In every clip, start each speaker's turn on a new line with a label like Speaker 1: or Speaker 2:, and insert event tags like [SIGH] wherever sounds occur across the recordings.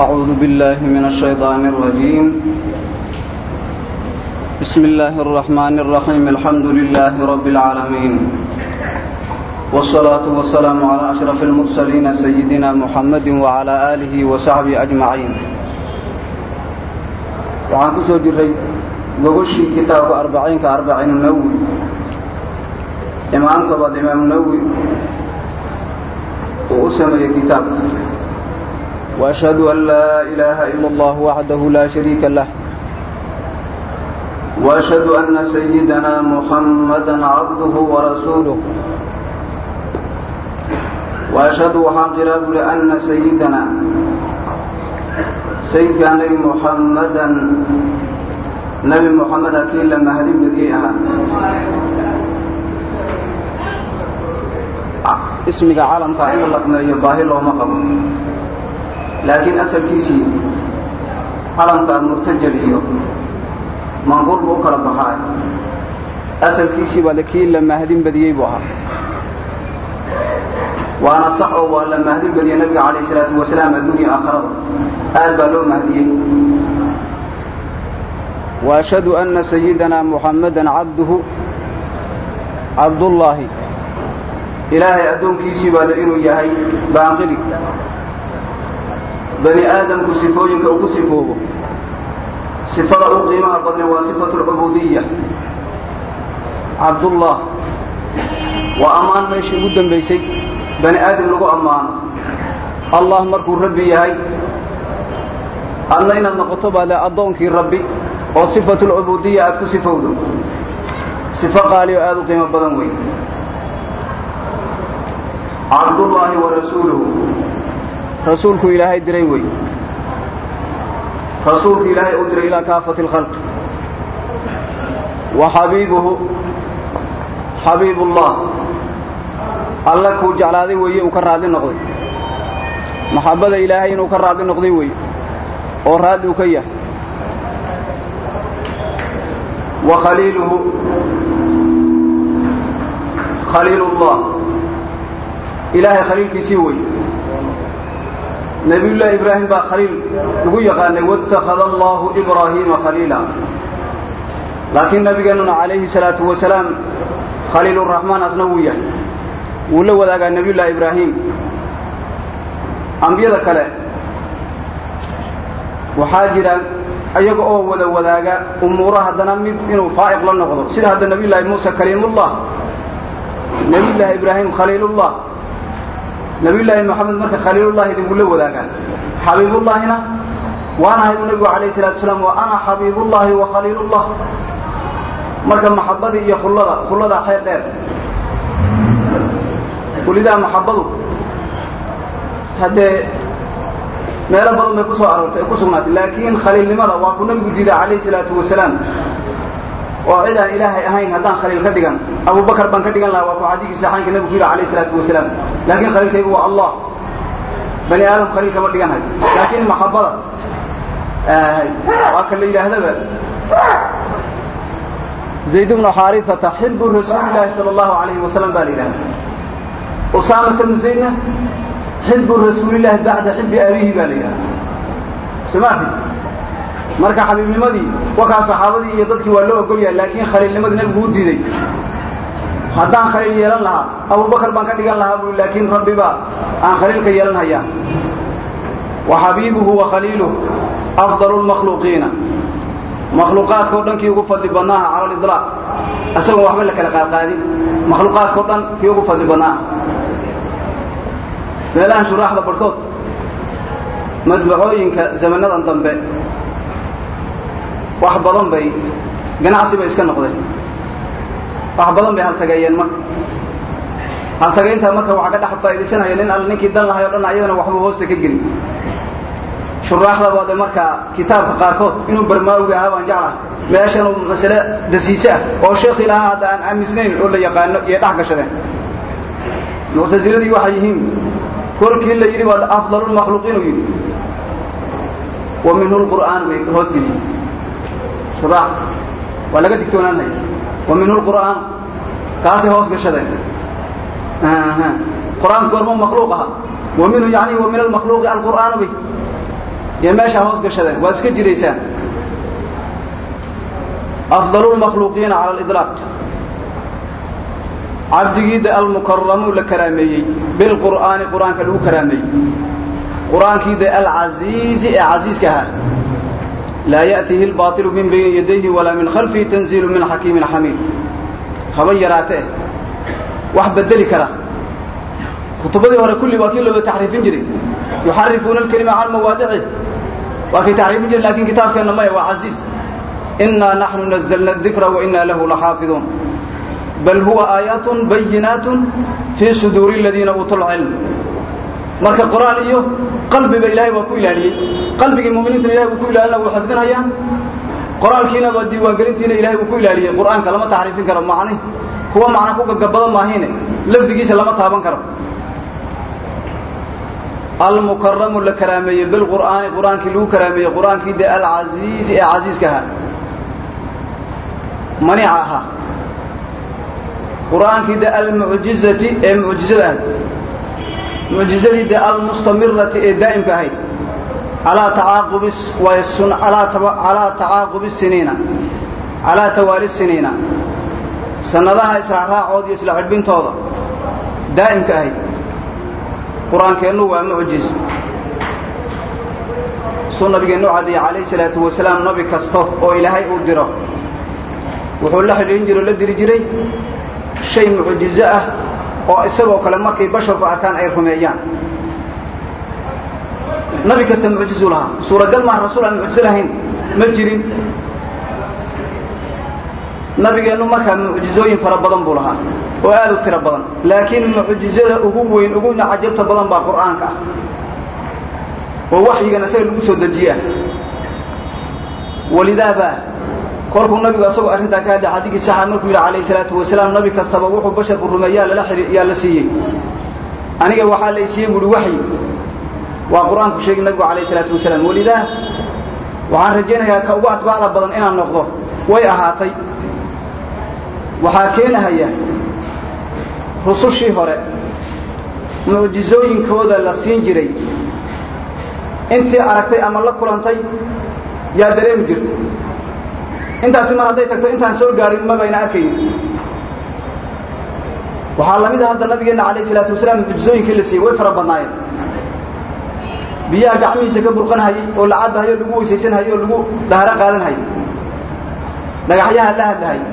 Speaker 1: أعوذ بالله من الشيطان الرجيم بسم الله الرحمن الرحيم الحمد لله رب العالمين والصلاة والسلام على أشرف المرسلين سيدنا محمد وعلى آله وصحبه أجمعين waxaan ku soo jiray gogoshii kitaabka arbaciinka arbaciin nawowi imaamka baad imaam nawowi uu u sameeyey kitaabka وأشهد أن لا إله الا الله وحده لا شريك له. واشهد ان سيدنا محمدا عبده ورسوله. واشهد waxaan qiraa buri ana sayidana sayidka nabi muxammadan nabi muxameda kii la mahdi midii ahaa ismiga caalamka in la looma qabo laakiin asalkiisii calanka murtajabiyo manquul manquur buu kala baxaay asalkiisiiba kii la mahdin badiyey buu ahaa. Waana sax oo waa la mahdin badiyey nabiga calayh salaatu wasalaam adduunya aakharada aad baa loo mahdiyey. Waashhadu anna sayidana muxammadan cabduhu cabdullaahi ilaahay addoonkiisii baada inuu yahay baanqidig bani aadamku sifooyinka uu ku sifoobo. Sifada u qiimaha badne waa sifatu lcubuudiya cabdullah waa ammaan meeshii ugu dambaysay bani aadam lagu ammaano. Allah markuu rabbi yahay adna inaad noqoto baale addoonkii rabbi oo sifatu lcubuudiya aad ku sifowdo. Sifo qaali oo aad u qiimo badan wey cabdullaahi wa rasuuluhu rasuulku ilaahay diray wey rasuulku ilaahay u diray ilaa kaafati اlkhalq wa xabiibuhu xabiibullah alla kuu jeclaaday weeye uu ka raadli noqday. Maxabbada ilaahay inuu ka raadli noqday weeye oo raadli uu ka yahay. Wa khaliiluhu khaliilullah. Ilaahay khaliilkiisii wey nebiyullaahi ibraahim baa khaliil lagu yaqaanay waاtakhada allahu ibraahiima khaliila. Laakiin nabigeennuna calayhi salaatu wasalaam khaliiluraxmaan asna wuu yahay. Wuu la wadaagaa ibraahim ambiyada kale waxaa jira oo wada wadaaga umuuro haddana mid inuu faa'iq la noqdo. Sida hadda nebiyullaahi muuse kaliimullah nebiyullaahi ibraahim khaliilullah nabiyullaahi moxamed marka khaliilullahi idinku la wadaagaan. Xabiibullaahina waanahay buu nebigu calayhi salatu wasalaam wa ana xabiibullaahi wa khaliilullah marka maxabadii iyo khullada khulladaa xeel dheer. Kulidaa maxabadu haddee meelo badan bay ku aroortay ku sugnaatay. Laakiin khaliilnimada waa ku nebigu diiday calayhi salaatu wasalaam oo cid aan ilaahay ahayn haddaan khaliil ka dhigan abubakar baan ka dhigan lahaa waa ku xadiigii saxaanka nebigu yidhi calayhi salaatu wasalaam. Laakiin khaliilkaygu waa allah. Bani aadam khaliil kama dhiganhay laakiin maxabada waa ka la yidhaahdaba. Zayd bnu xaarifata xibu rasuulillaahi sala allahu alayhi wasalam baa la yidhahda usaamata bnu zaydna xibu rasuulillahi bacda xibi abihi baa la yidhahda somaati marka xabiibnimadii wakaa saxaabadii iyo dadkii waa loo ogol yahay laakiin khaliilnimadii nebigu u diiday. Haddaan khaliil yeelan lahaa abubakar baan ka dhigan lahaa bui laakiin rabbi baa aan khaliilka yeelan hayaa. Wa xabiibuhu wa khaliiluhu afdalu lmakhluuqiina. Makhluuqaadkao dhan kii ugu fadli badnaaha cala lidlaaq isagoon waxba la kala qaadqaadin. Makhluuqaadkao dhan kii ugu fadli badnaaha meelahan shuraaxda barhkood madbacooyinka zamanadan dambe wax badan bay ganacsi bay iska noqdeen wax badan bay haltageeyeen marka. Haltageyntaa marka waxaa ka dhex faa'iidaysanaya nin alla ninkii dan lahay o dhan ayadana waxbuu hoosta ka gelin. Shuraaxda baade markaa kitaabka qaarkood inuu barmaawga ahaa baan jeclahay. Meeshanuu masale dasiise ah oo sheekhi lahaa hadda aan aaminsnayn oo la yaqaano iyo dhex gashadeen. Muctasiladii waxay yihiin kolkii la yidhi waa afdalulmakhluuqiin uu yidhi wa minhu lqur'aan bay hoos geliyeen shuraax waa laga digtoonaanaya wa minhu lqur'aan kaasay hoos gashadeen. Qur'aanku goormuu makhluuq aha. Wa minhu yani wa min almakhluuqi alqur'aanu bay iyo meeshaa hoos gashadeen. Waad iska jiraysaan afdalu lmakhluuqiina cala aliطlaaq cabdigiida almukaramuu la karaameeyey. Bilqur'aani qur'aanka lagu karaameeyey qur'aankiida alcasiizi ee casiiska ahaa laa ya'tihi albaaطilu min bayni yadayhi walaa min khalfihi tanziilu min xakiimin xamiid haba yaraatee wax bedeli kara kutubadii hore kulli waa kii looga taxriifin jiray yuxarifuuna alkelima can mawaadici waa kay taxriifin jiray laakiin kitaabkeenna maya waa casiiz inaa naxnu nazalna dikra wa inaa lahu laxaafiduun bal huwa aayaatun bayinaatun fii suduuri aladiina uutuu lcilm marka qur'aan iyo qalbiba ilahay waa ku ilaaliyey. Qalbigii muminiintana ilahay buu ku ilaalina wuu xifdinhayaa qoraalkiina waa diiwaangelintiina ilahay buu ku ilaaliyey. Qur'aanka lama taxriifin karo macni kuwa macna ku gagabada maahine lafdigiisa lama taaban karo. Almukaramu la karaameeyey bilqur'aani qur'aankii lagu karaameeyey qur'aankii de alcasiizi ee casiiska ahaa. Manica ahaa qur'aankii de almucjizati ee mucjizada ahayd mucjizadii de almustamirati ee daa'imka ahayd. Alaa tacaaqubi siniina calaa tawaali siniina. Sanadaha israacraacooda iyo isla cidhbintooda daa'imka ahayd. Qur'aankeennu waa mucjiz. Suu nabigeennu cadiyey calayhi salaatu wasalaam nabi kasta oo ilaahay uu diro wuxuu la xidhiidhin jiray o la diri jiray shay mucjizo ah oo isagoo kale markay basharku arkaan ay rumeeyaan. Nabi kasta mucjizuu lahaa. Suuragal maa rasuul aan mucjizo lahayn. Ma jirin. Nabigeennu markaa mucjizooyin fara badan buu lahaa. Oo aad u tiro badan. Laakiin mucjizada ugu weyn uguna cajabta badan baa qur'aanka. Ah oo waxyigan isaga lagu soo dejiye ah walidaabaa kolkuu nabigu asagoo arrintaa ka hadlay xadiigii saxa markuu yidhi calayhi salaatu wasalaam nabi kastaba wuxuu basharku rumeeyaa lala xidhi yaa la siiyey. Aniga waxaa la isiiyey buuhi waxyi waa qur'aanku sheegi nabigu calayhi salaatu wasalaam walidaa waxaan rajaynayaa ka ugu atbaacda badan inaan noqdo. Way ahaatay. Waxaa keenahaya rusushii hore mucjizooyinkooda la siin jiray. Intii aragtay ama la kulantay yaa dareemi jirta intaasi mar hadday tagto intaan soo gaadhin mabayna arkaynin waxaa la mid a hadda nabigeenna calayh isalaatu wasalaam mucjizooyinkii la siiyey way fara badnaayeen. Biyaha gacmihiisa ka burqanhayey oo la cabahayey o lagu weysaysanhayey oo lagu dhaharo qaadanhayey dhagaxyaha la hadlahayey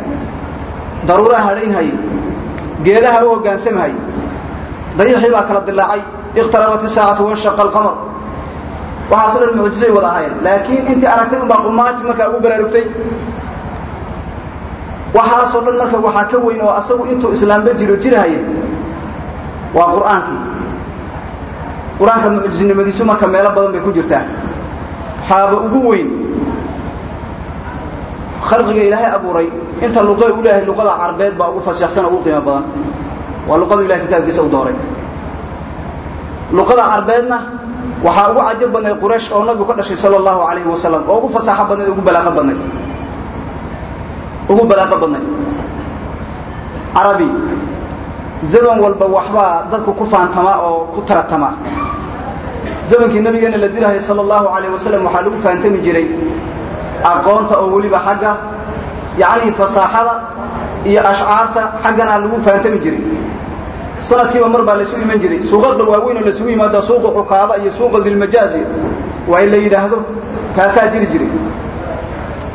Speaker 1: daruuraha hadhaynhayey geedaha u hoggaansamahayey dayiixii baa kala dilaacay ikhtarabat isaacatu wanshaqa alqamar waxaaso dhan mucjizay wada ahaayeen. Laakiin intii aragtay unbaa qumaati markaa ugu baraarugtay. Waxaasoo dhan marka waxaa ka weyn oo asagu intuu islaamba jiro jirahaya waa qur'aankii. Qur'aanka mucjiznimadiisu marka meelo badan bay ku jirtaa. Waxaaba ugu weyn khalqiga ilaahay abuuray. Inta luqa u leeyahay luqada carbeed baa ugu fasaxsan oo ugu qiimo badan. Waa luqadu ilahay kitaabkiisa u dooray. Luqada carbeedna waxaa ugu cajab badnayd quraysh oo nabigu ka dhashay sala allahu calayhi wasalam oo ugu fasaaxo badnayd ugu balaaqo badnayd ugu balaaqo badnayd carabi zaman walba waxbaa dadku ku faantamaa oo ku taratamaa zamankii nabigeena la dilahaya sala allahu calayh wasalam waxaa lagu faantami jiray aqoonta oo weliba xagga yacnii fasaaxada iyo ashcaarta xaggana lagu faantami jiray sanadkiiba mar baa laysu iman jiray. Suuqada waaweyn oo laysugu yimaada suuqa xukaada iyo suuqa dilmajaazi. Waa in la yidhaahdo kaasaa jiri jiray.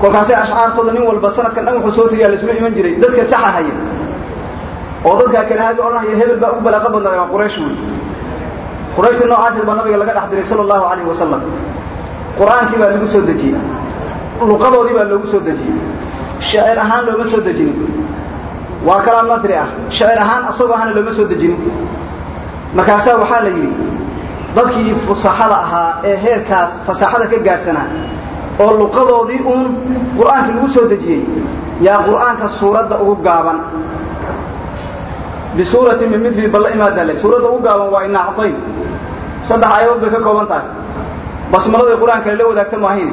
Speaker 1: Kolkaasay ashcaartooda nin walba sanadkan dhan wuxuu soo tiriyaa laysula iman jiray. Dadka saxa haya oo dadkaa kale hada odhanaya hebel baa ugu balaaqa badnaaday waa quraysh wey qurayshtii noocaased baa nabiga laga dhex diray sala allahu calayhi wasalam qur'aankii baa lagu soo dejiyey. Luqadoodii baa loogu soo dejiyey. Shacir ahaan looma soo dejinin waa kalaam nasri ah. Shacir ahaan asagoo ahana looma soo dejinin markaasaa waxaa la yidhi dadkii fusaxada ahaa ee heerkaas fasaaxada ka gaadhsanaa oo luqadoodii uun qur'aankii lagu soo dejiyey yaa qur'aanka suuradda ugu gaaban. Bisuuratin min midli balla imaadale suuradda ugu gaaban waa ina actayn saddex aayadood bay ka kooban tahay. Basmaladay qur'aanka lala wadaagta maahayn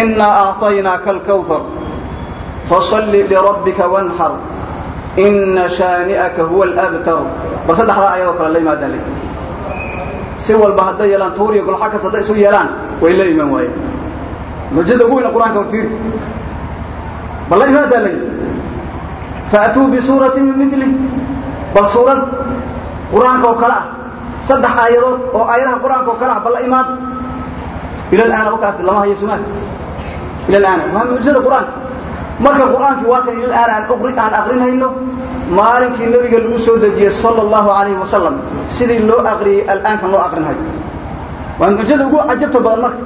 Speaker 1: innaa acطaynaaka alkawfar fasalli lirabbika wanxar ina shaani'aka huwa alabtar ba saddexdaa ayadoo kale la imaadale si walba hadday yeelaan tuur iyo golxa kas hadday isu yeelaan way la iman waayeen. Mucjizada ugu weyna qur'aanka fiiri. Bal la imaadaa la yidhi faatuu bisuuratin min mili bal suurad qur'aanka oo kale ah. Saddex aayadood oo aayadaha qur'aanka oo kale ah bal la imaada ila alaana wakaas lama hayo sumaal ila alaana. Waa mucjizada qur'aanka marka qur'aankii waa kan ila aana aan aqrinayno maalinkii nabiga lagu soo dejiyey sala allahu calayhi wasalam sidii loo aqriyey al'aankan loo aqrinhayo waa mucjizada ugu cajabta badan marka.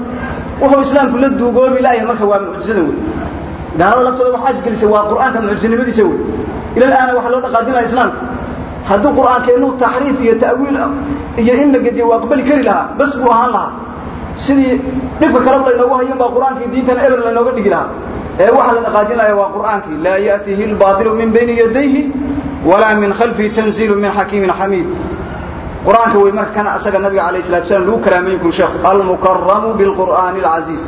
Speaker 1: Wuxuu islaamku la duugoobi laayahay marka waa mucjizada wey gaalada laftooda wax ajgelisay waa qur'aanka mucjizinimadiisa wey ila alaana waxaa loo dhaqaajinaya islaamka. Hadduu qur'aankeennu taxriif iyo ta'wiil iyo in la gediyo waa aqbali kari lahaa bas buu ahaan lahaa. Sidii dhibka kaleba laynoogu hayan baa qur'aankii diintana eber laynooga dhigi lahaa ee waxaa la dhaqaajinaya waa qur'aankii laa ya'tihi albaaطilu min bayni yadayhi walaa min khalfihi tanziilu min xakiimin xamiid qur'aanka wey marka kana asaga nabiga alayh salatu slam lagu karaamayin kuri sheekhu almukaramu bilqur'aani alcaziiz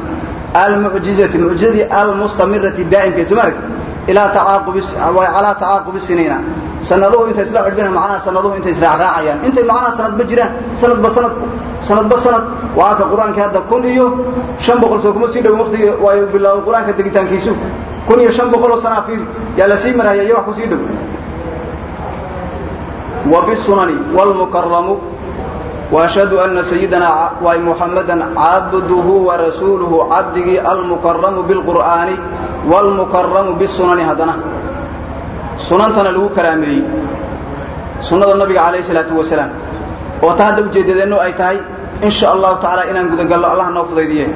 Speaker 1: almucjizati mucjizadii almustamirati daa'imkeed. Soo marag ilaa calaa tacaaqubi siniina sanaduhu intay isla cidbina macnaha sanaduhu intay israacraacayaan intay macnaha sanadba jiraan sanadba sanad sanadba sanad waa ka qur'aankii hadda kun iyo shan boqol soo kuma sii dhow waqtigii waayu bilaabay qur'aanka degitaankiisu kun iyo shan boqol oo sanaa fiir yaa la sii marhaya iyo wax ku sii dhow wa bisunani wlmukaramu وأشهد أن سيدنا محمدا عبده ورسوله عبده المكرم بالقرآن والمكرم بالسنن هدنا سننتنا لو كرامي سنة النبي عليه الصلاة والسلام وتهدى وجددنه أي تهي إن شاء الله تعالى إن قد قال الله نوفض ديه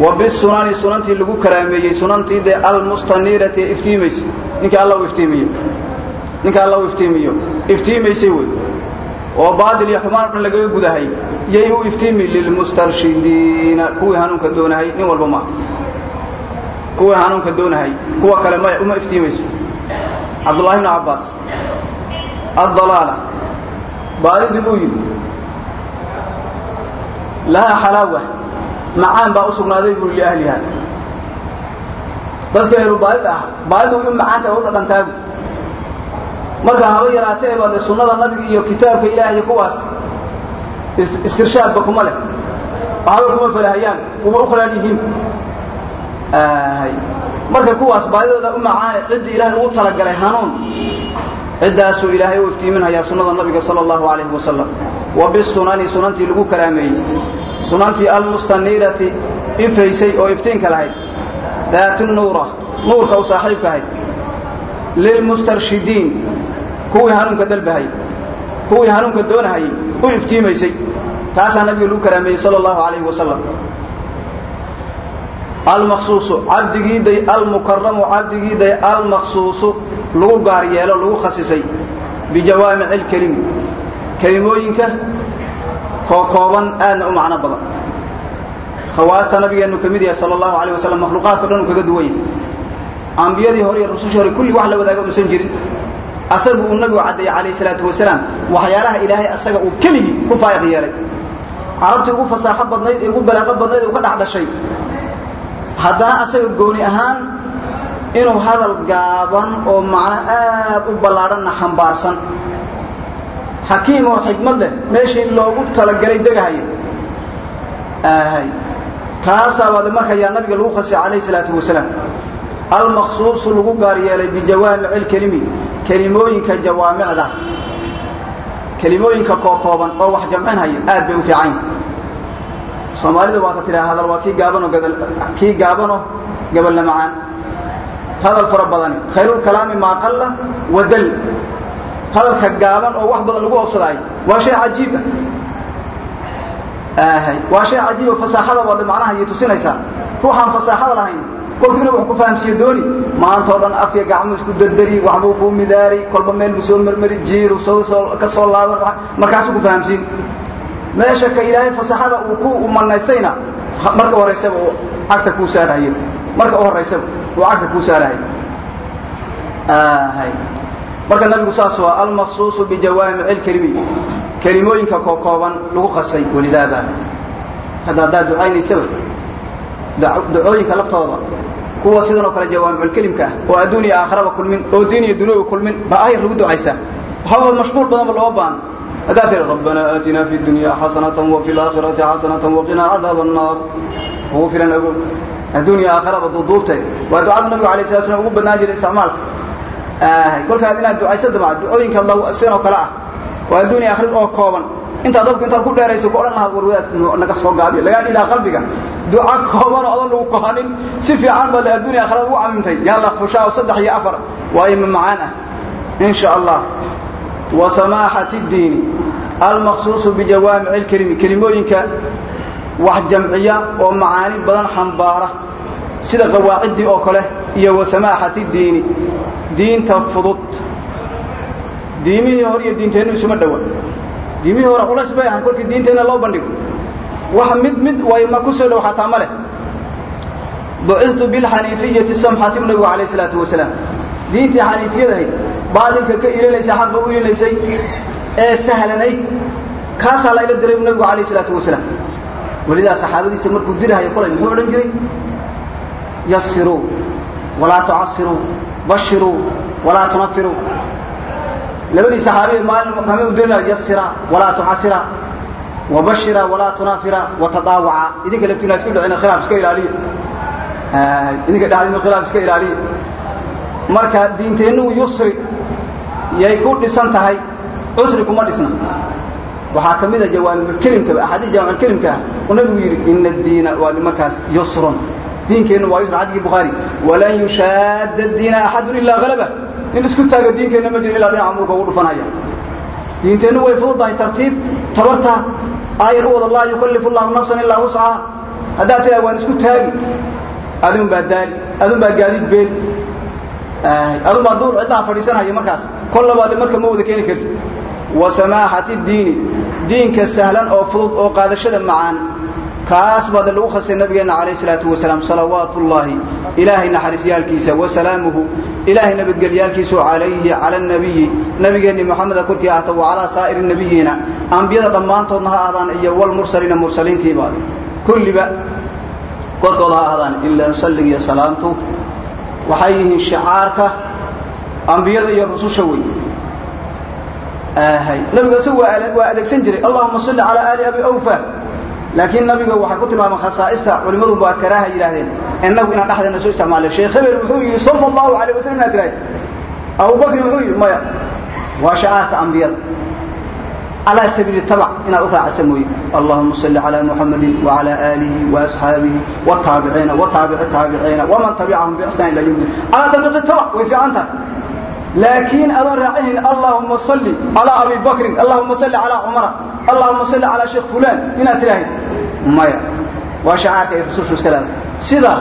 Speaker 1: وبالسنن سننتي لو كرامي سننتي دي المستنيرة افتيميس نك الله افتيمي نك الله افتيمي افتيميس وي oo baadil iyo xumaan dhan lagaga gudahay yay u iftiimi lilmustarshidiina kuwii hanuunka doonahay nin walba ma kuwii hanuunka doonahay kuwa kale maya uma iftiimayso cabdullahi ibnu cabbaas addalaala baadidii buu yidhi lahaa xalaawa macaan baa u sugnaaday buu liahliha dadka ehlu baadida ah baadidu u macaanta u marka haba yaraatee baa de sunnada nabiga iyo kitaabka ilaah iyo kuwaas istirshaadba kuma leh. Waxba kuma falahayaan uma u khalaal yihiin marka kuwaas baadidooda u macaane ciddii ilaahay ugu talagalay hanuun ciddaasuu ilaahay u iftiiminhayaa sunnada nabiga sala allahu calayhi wasalam wa bisunani sunantii lagu karaameeyey. Sunantii almustaniirati ifaysay oo iftiinka lahayd daati nuura nuurka u saaxiibka ahayd. Lilmustarshidiin kuwii hanuunka dalbahay kuwii hanuunka doonahayay u iftiimaysay. Taasaa nabiga lagu karaameeyey sala allahu calayhi wasalam almaqsuusu cabdigiiday almukaramu cabdigiiday almaqsuusu lagu gaar yeelo lagu khasisay bijawaamici lkelimi kelimooyinka kookooban aadna u macno badan. Khawaasta nabigeennu ka mid yahay sala allahu calayh wasalam makhluuqaadka dhan uu kaga duwan yahay ambiyadii hore iyo rusushii hore kulli wax la wadaaga uusan jirin asagu uu nabigu caddeeyey calayhi salaatu wasalaam waxyaalaha ilaahay asaga uu keligii ku faa'iq yeelay. Carabtii ugu fasaaxo badnayd ee ugu balaaqo badnayd uu ka dhex dhashay. Haddana asaga gooni ahaan inuu hadal gaaban oo macno aad u ballaadhanna xambaarsan. Xakiim oo xikmad leh meeshii loogu talagalay degahaya kaasaa waade marka yaa nabiga lagu khasay calayhi salaatu wasalaam. Almaqsuusu lagu gaar yeelay bijawaamici lkelimi kelimooyinka jawaamicda kelimooyinka kookooban oo wax jamcinhaya aad bay u fiican soomaalida waata tidhaha hadal waa kii gaabanoo kii gaabanoo gabalna macaan. Hadal fara badani khayrulkalaami maa qalla wadal hadalka gaaban oo wax badan lagu obsadaayo waa shay cajiib ah. Waa shay cajiiba fasaaxada baad macnaha iyo tusinaysaa fasaaxada lahayn kolku inuu wax ku fahamsiiyo dooni. Maanta oo dhan afya gacmo isku dardari waxbuu kuu midaari kolba meel buu soo marmari jiiru ka soo laaban markaasuu ku fahamsiin. Meesha ka ilaahay fasaxada uu ku manaystayna marka horaysaba uu cagta kuu saarahayo marka u horaysaba uu cagta kuu saarahayo marka nabigu saas waa almaqsuusu bijawaamici lkelimi kelimooyinka kookooban lagu qasay walidaaba hadda haddaad ducaynaysaba ducooyinka laftooda kuwa sidan oo kale jawaamiculkelimka ah oo adduuniya aakharaba kulmin oo diin iyo dunuuba kulmin ba ayar lagu ducaystaa waxaba mashquul badanba looma baano haddaad tiri rabbanaa aatinaa fi dunyaa xasanatan wafi laakhirati xasanatan waqinaa cadaaba annaar ugu filan ago adduunya aakhiraba duuduubtay waa ducada nabiga alay sala slam ugu badnaan jiray isticmaalka kolkaad inaad ducayso dabca ducooyinka sin oo kale ah oo adduunya akhir oo kooban. Intaad dadku intaad ku dheerayso ku odhan lahaa warwadaad naga soo gaabiyo. Lagaa dhilaa qalbiga. Duca kooban oo adan lagu kohanin. Si fiican baad adduunya aakhirada ugu camimtay yalla xushaa oo saddex iyo afar. Waa ima macaan ah. In sha allah. Wa samaaxati ddiini almaqsuusu bijawaamici lkelimi kelimooyinka wax jamciya oo macaani badan xambaara. Sida qawaaciddii oo kale iyo wa samaaxati diini. Diinta fudud diimihii hore iyo diinteennu isuma dhowa diimihii hore culays bay ahaan kolkii diinteenna loo bandhigo. Wax mid mid way ma ku soo dhow xataa ma leh. Bucitu bilxaniifiyati samxati nabigu calayh isalaatu wasalaam diintii xaniifiyadahayd baadilka ka ilinaysay xaqa u ilinaysay ee sahlanayd kaasaa la ila diray bu nabigu calayh isalaatu wasalaam welidaa saxaabadiisa markuu dirahayo kolay muxuu odhan jiray? Yasiruu walaa tucasiruu bashiruu walaa tunafiruu labadii saxaabiye maalin kama u dirinayo yasira walaa tucasira wabashira walaa tunafira watadaawaca idinka laftiina isku dhicina khilaaf iska ilaaliya idinka dhexdiinu khilaaf iska ilaaliya marka diinteennu yusri yay ku dhisan tahay cusri kuma dhisna. Waxaa ka mid a jawaamibkelimkaba axaadiis jaamickelimka ah uu nabigu yidhi ina addiina waa markaas yusrun. Diinkeennu waa yusr xadikii bukhaari walan yushaadda diina axadun ilaa halaba nin isku taaga diinkeenna ma jiro ilaa dhinaca mulka ugu dhufanaya. Diinteennu way fududahay tartiib tabarta aayar u wada laa yukallifu llahu nafsan ilaa wuscaha haddaad tiraa waan isku taagi. Adun baa daali adun baa gaadiid beel adun baa duur cidlaha fadhiisanaya markaas. Kol labaade marka ma wada keeni karti wa samaaxati diini. Diinka sahlan oo fudud oo qaadashada macaan kaas baada lagu khasay nabigeenna calayh isalaatu wasalaam salawaatu ullaahi ilaahay naxariisyaalkiisa wa salaamuhu ilaahay nabadgelyaalkiisu calayhi cala anabiyi nabigeenni moxameda korkii ahta wa calaa saa'iri nabiyiina ambiyada dhammaantoodna ha ahdaan iyo walmursaliina mursaliintiiba kulliba korkooda ha ahdaan ilaa sallig waxay yihiin shicaarka ambiyada iyo rususha wey nabigu isagu waa adeegsan jiray allahuma salli calaa aali abi awfa laakiin nabiga waxay ku tilmaameen khasaa'ista culimmadu waa karaaha yidhaahdeen. Innagu inaan dhexdeena soo isticmaalay. Sheekh hebel wuxuu yidhi sala allahu alayh wasalam inaad tirahay. Abubakrin wuxuu yidhi maya waa shacaarka ambiyada. Calaa sabiili tabac inaad u raacisa mooye. Allahuma salli calaa muxamadin wacalaa aalihi waasxaabihi wataabiciina wataabici taabiciina waman tabicahum biixsaan ila yawmi calaa tabiiqi tabac way fiican tahay laakiin adoon raacinayn allahuma salli calaa abi bakrin allahuma salli calaa cumara allahuma salli calaa sheekh fulaan inaad tidhaahid maya. Waa shacaarka ay rusushu iska leedahay sida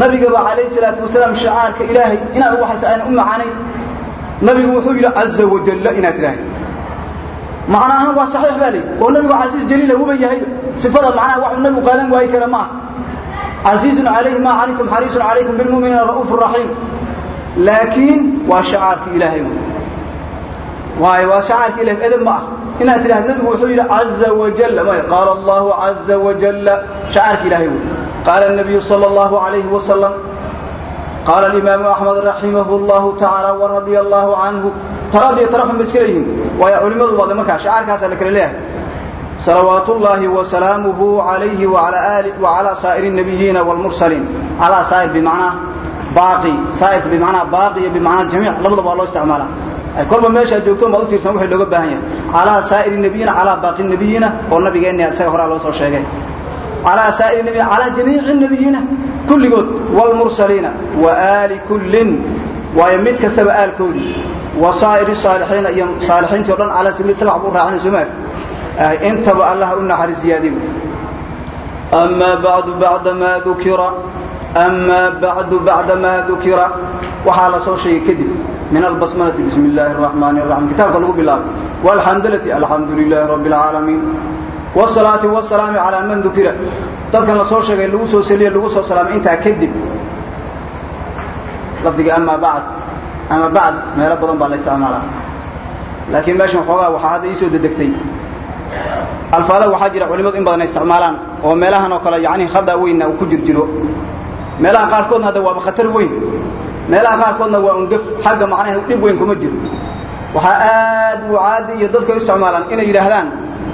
Speaker 1: nabigaba calayhi salaatu wasalaam shacaarka ilaahay inaad ugu haysa ayna u macaanayn. Nabigu wuxuu yidhi caza wajalla inaad tidhaahid macna ahaan waa saxiix baa leeyi oo nabigu casiiz jaliila wuba yahayba sifada macnaha waxuu nabigu qaadan waayi kara maaha. Casiizun calayhi maa canitum xariisun calaykum bilmu'miniina ra'uufu raxiim laakiin waa shacaarka ilaahay waayo waa shacaarka ilahay edeb ma ah inaad tidhahd nabigu wuxuu yidhi caza wajalla maya qaala allahu caza wajalla shacaarka ilaahay wey qaala الnabiyu salى اllahu عalayhi wasalam qaala alimaamu axmed raximahu اllahu tacaala waradia allahu canhu taraad iyo taraxum ba iska leeyihiin waayo culimmadu baada markaa shacaarkaasaa la kala leeyahay salawaat ullaahi wasalaamuhu calayhi wacalaa saa'iri الnabiyiina wاlmursaliin calaa saa'ir bimacnaa baaqi saa'irka bimacnaa baaqi iyo bimacnaa jamiic labadaba waa loo isticmaalaa kolba meeshaad joogtoon baad u fiirsan wixii looga baahan yahay. Calaa saa'iri nabiyina calaa baaqi nabiyina oo nabigeenna isaga horaa loo soo sheegay. Calaa saa'iri nabiyin calaa jamiici nabiyiina kulligood waalmursaliina wa aali kullin. Waayo mid kastaba aalkoodii wa saa'iri saalixiina iyo saalixiintii o dhan calaa sabiili tabac buu raacina somaali intaba allah u naxariisiyaadigu amaa bacdu bacda maa dukira amaa bacdu bacda maa dukira waxaa la soo sheegay kadib min albasmalati bismi illaahi araxmaani araxiim kitaabka lagu bilaabay walxamdulati alxamdu lilaahi rabbi alcaalamiin wsalaati wasalaami calaa man dukira dadkan la soo sheegay lagu soo seliye lagu soo salaamay intaa kadib lafdiga amaa bacd ama bacd meelo badan baa la isticmaalaa laakiin meeshan xoogaa waxaa hadda iisoo dedegtay alfaada waxaa jira culimmadu in badan ay isticmaalaan oo meelahan oo kale yacni khada weynna uu ku jir jiro meelaha qaarkoodna hadda waaba khatar weyn meelaha qaarkoodna waa ungaf xagga macnaha dhib weyn kuma jiro waxaa aad wucaadi iyo dadka u isticmaalaan inay yidhaahdaan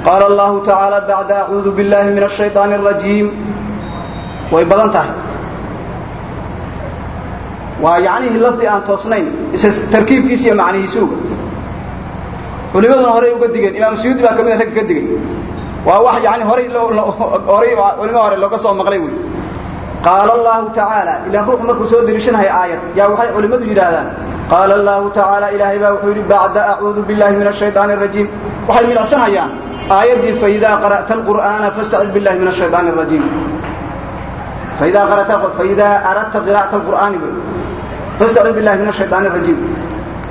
Speaker 1: qaala allahu tacaala bacda acuudu billahi min ashayطaani الrajiim way badan tahay waa yacnihii lafdi aan toosnayn is tarkiibkiisa iyo macnihiisuuga culimaduna horay uga digeen imaam suyuudi baa ka mida ragga ka digay waa wax yani horay horay culimo hore looga soo maqlay wey qaala allahu tacaala ilaan ruuxu markuu soo deliishanaya aayad yaa waxay culimmadu yidhaahdaan qaala allahu tacaala ilaahay baa wuxuu yidhi bacda acuudu billahi min ashayطaani الrajiim waxay milicsanayaan aayaddii faidaa qara'ta alqur'aana fastacid billahi min ashayطaani الrajiim faidaa qara'ta faidaa aradta qira'ata alqur'aani wey fastacid billahi min ashayطaani الrajiim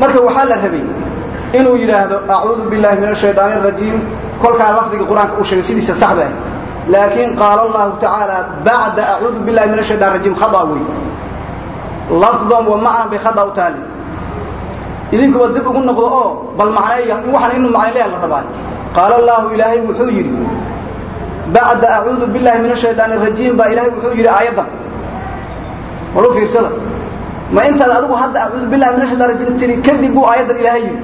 Speaker 1: marka waxaa la rabay inuu yidhaahdo acuudu billahi min ashayطaani الrajiim kolkaa lafdiga qur-aanka uu sheegay sidiisa saxda ah laakiin qaala allahu tacaala bacda acuudu billahi min ashaytaan rajiim. Khaa wey lafdan wa macnan bay khada u taali. Idinkuba dib ugu noqdo oo bal macneeya waxaan inu macneleya la rabaa. Qaala allahu ilaahay wuxuu yidhi bacda acuudu billahi min ashaytaan rajiim baa ilaahay wuxuu yidhi aayaddan. Walu fiirsada? Ma intaad adigu hadda acuudu billahi min ashaytaan rajiim tiri kadib buu aayaddan ilaahay yidhi.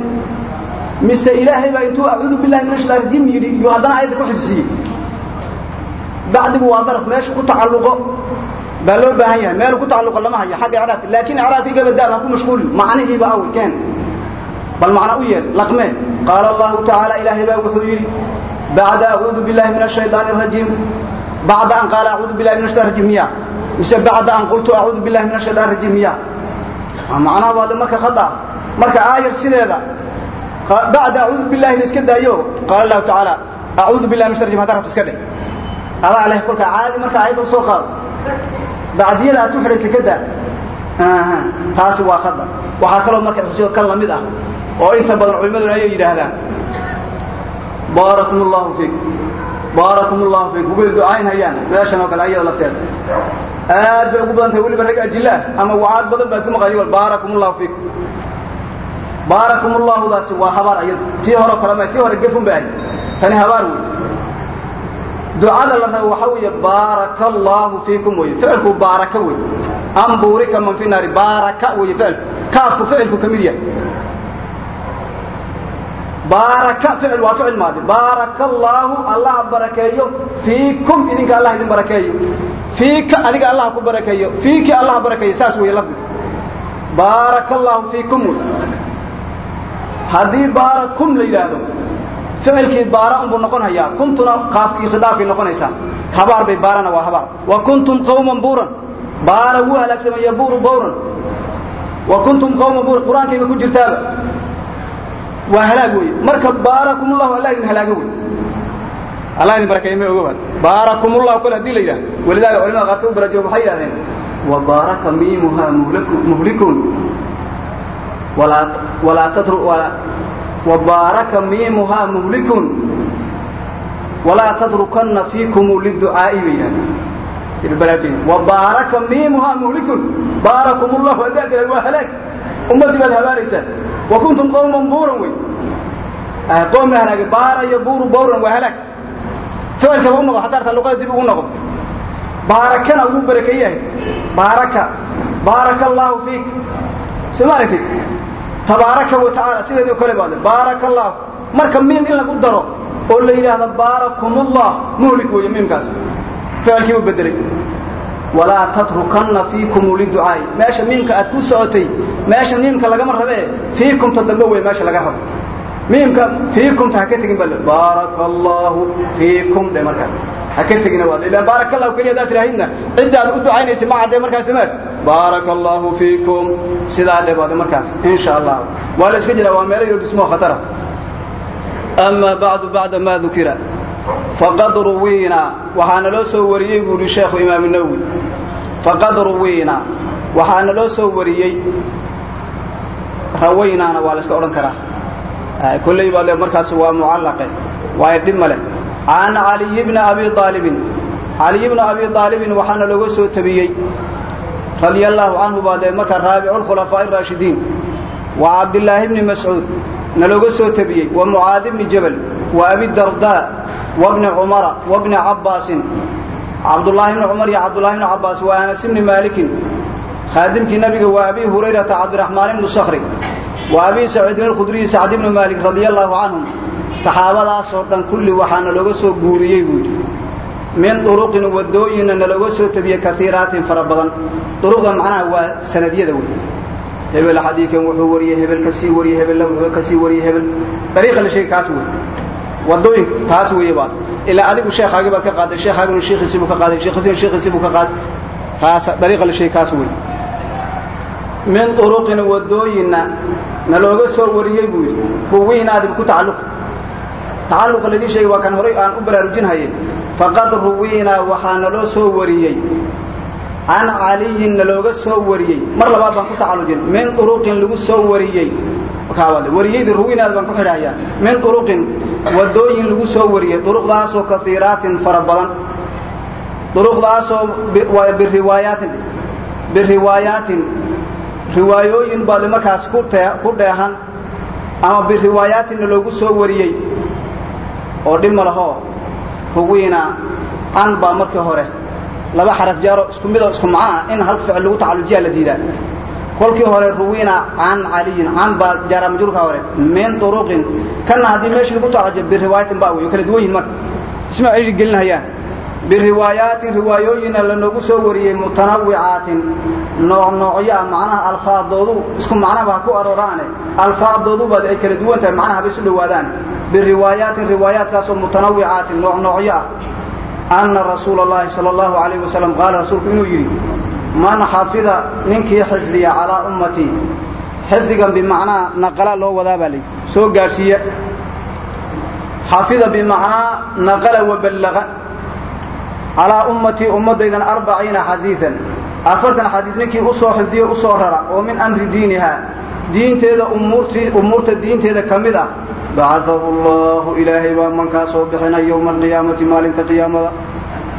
Speaker 1: Mise ilaahay baa intuu acuudu billahi min ashaytaan rajiim yidhi yuu haddana aayadda ku xijisiiyey bacdigu waa daraf meeshu ku tacalluqo. Baa loo baahan yahay meelu ku tacalluqo lama hayo xagga craabka laakiin craabkii gabadaab ha ku mashquuli macnihiiba awey keen bal macna u yeel laqme. Qaala allahu tacaala ilaahay baa wuxuu yidhi bacda acuudu billahi min ashaydaani arajiim bacda an qaala acuudu billahi min ashaytaan rajim miya. Mise bacda an qultu acuudu billahi min ashaytaan rajim miya. Macnaha waade marka khada marka aayar sideeda. Bacda acuudu billahi la iska daayo. Qaala allahu tacaala acuudu billahi min ashaytaan rajim hadda rabta iska dheh adaa leh kolkaa caadi marka ayadda soo qaado. Bacdiyada aad ku xidhaysa ka daa. Taasi waa khada waxaa kaloo marka xusiyo kan la mid ah oo inta badan culimaduna ayay yidhaahdaan. Baarakum allahu fiik baarakum allahu fiik ugu ducayn hayaan. Meeshan oo kale ayada lafteeda aad bay ugu badan tahay weliba rag ajilla ah ama wacaad badan baad ku maqan yol baarakum allahu fiik baarakum allahudaasi waa habaar ayadu. Tii hore kale ma tii hore gefun ba ahay tani habaar wey ducada la rabo waxaa weeye baaraka allaahu fiikum weye ficilku baaraka wey am buurika man fi naari baaraka weye ficilku kaafku ficilku ka yahay. Baaraka ficil waa ficil maadi. Baaraka allaahu allaha barakeeyo. Fiikum idinka allah idin barakeeyo. Fiika adiga allah ku barakeeyo. Fiiki allah barakeeyo. Saas weeye lafdiga baaraka allaahu fiikum wey haddii baarakum ficilkii baara unbuu noqon kuntuna kaafkii khidaabkay noqonaysaa. Habaar bay baarana waa habaar. Wa kuntum qawman buuran baara wuu halaagsamay yabuuru bawran wa kuntum qawman buuran qur'aankayba ku jirtaaba. Waa halaag weeye. Marka baarakum ullahu allah idin halaago wey allah idin barakeeye ma ogobaad baarakum ullahu haddii la yidhahdo walidaalika culimada qaarkood barajo waxay yidhahdeen wa baaraka miimuhaa muhlikun walaa tatru وبارك ميمها مهلك ولا تتركن فيكم للدعاء بيان البلاجين وبارك ميمها مهلك باركم الله أداك وهلاك أمتي بل هبارسة وكنتم قوما بورا وي قوم هلاك بارا يبور بورا وهلاك فعل كما أنه حتى أرسل اللغة دي بأنه باركنا أبو بركيه بارك بارك الله فيك سمارتك tabaaraka wa tacaala sideedii kale baade baaraka allah marka miim in lagu daro oo la yidhaahdo baarakumullah muhlik weeye miimkaas ficilkii u bedelay walaa tatrukanna fiikum liducaa'i meesha miimka aad ku socotay meesha miimka lagama rabee fiikumta dambe wey meesha laga rabo. Miimka fiikumta ha ka tegin bale baaraka allahu fiikum dhe markaa ha ka tegina waa ilaan baaraka allahu keliya hadaad tiraahidna cidda aad u ducaynaysa ma caddee markaas maad baaraka allahu fiikum. Sidaa dhebaade markaas in sha allah waa la iska jiraa waa meelo yaro dhismoo khatara. Ama bacdu bacda ma dukira faqad ruwiina. Waxaana loo soo wariyey buu yihi sheekhu imaam nawowi faqad ruwiina. Waxaana loo soo wariyey. Rawaynaana waa la iska odhan karaa. Kolley baa le markaas waa mucallaqe. Waayo dhib male can caliy abi aalibin caliy bni abi aalibin waxaana looga soo tabiyey radia allaahu canhu baa dee markaa raabicu lkhulafaa'i araashidiin wa cabdillaahi bni mascuud na looga soo tabiyey. Wa mucaadi bni jabal wa abidardaa wa bni cumara wa bni cabbaasin. Cabdullaahi bni cumar iyo cabdullahi bni cabbaas wa anas bni maalikin. Khaadimkii nabiga waa abi hurayrata cabdiraxmaan ibnu sakhri wa abi saciidin alkhudriyi sacd ibnu maalik radia allaahu canhum saxaabadaasoo dhan kulli waxaana looga soo guuriyey min duruqin wadooyinna nalooga soo tabiyey kaiiraatin fara badan. Duruqda macnaha waa sanadyada wey hebel xadiikan wuxuu wariyey hebel ka sii wariyey hebelna wuxuu ka sii wariyey hebel dariiqa la sheegi kaas wey wadooyinku taas weeye baad. Ilaa adigu sheekhaagii baad ka qaaday sheekhaaginu sheekhiisii buu ka qaaday sheekhiisina sheekhiisii buu ka qaaday. Taas dariiqa la sheegi kaas wey min duruqin wadooyinna nalooga soo wariyey buu yidhi. Ruwiinaadib ku tacalluq. Tacalluqa laydii sheegay waa kan horay aan u baraarujinhaye faqad ruwiinaa waxaa naloo soo wariyey. Can caliyin nalooga soo wariyey. Mar labaad baan ku tacallujin. Min duruqin lagu soo wariyey. Wariyeydi ruwiinaad baan ku xidhahayaa min duruqin wadooyin lagu soo wariyey. Duruqdaasoo kaiiraatin fara badan. Duruqdaasoo biriwaayaatin biriwaayaatin riwaayooyin baad markaas ku dheehan. Ama biriwaayaatinna loogu soo wariyey. Oo lahoo ruwiina can baa markii hore laba xaraf jaaro isku midoo isku macnoa in hal ficil lagu tacallujiyaa la diidaa. Kolkii hore ruwiina can caliyin can baa jaara majruurka hore min duruqin kanna haddii meeshii lagu tacallujiyo biriwaayatin baa wey oo kala duwan yihiin marka. Isma celi gelinhayaan biriwaayaatin riwaayooyinna lanoogu soo wariyey mutanawicaatin nooc noocyo ah macnaha alfaadoodu isku macnaba ha ku arooraane alfaadoodubaad ay kala duwan tahay macnaha bay isu dhowaadaan biriwaayaatin riwaayaatkaasoo mutanawicaatin nooc noocyo ah anna rasuula allahi sala allahu calayh wasalam qaala rasuulku inuu yidhi man xafida ninkii xifdiya calaa ummatii xifdigan bimacnaa naqala loo wadaa baa layidhi soo gaadhsiiya calaa ummatii ummaddaydan arbaciina xadiidan. Afartan xadiid ninkii u soo xifdiyo u soo rara oo min amri diiniha. Diinteeda umuurta diinteeda ka mid ah. Bacaahu allahu ilaahay baa mankaa soo bixinay yowma alqiyaamati maalinta qiyaamada.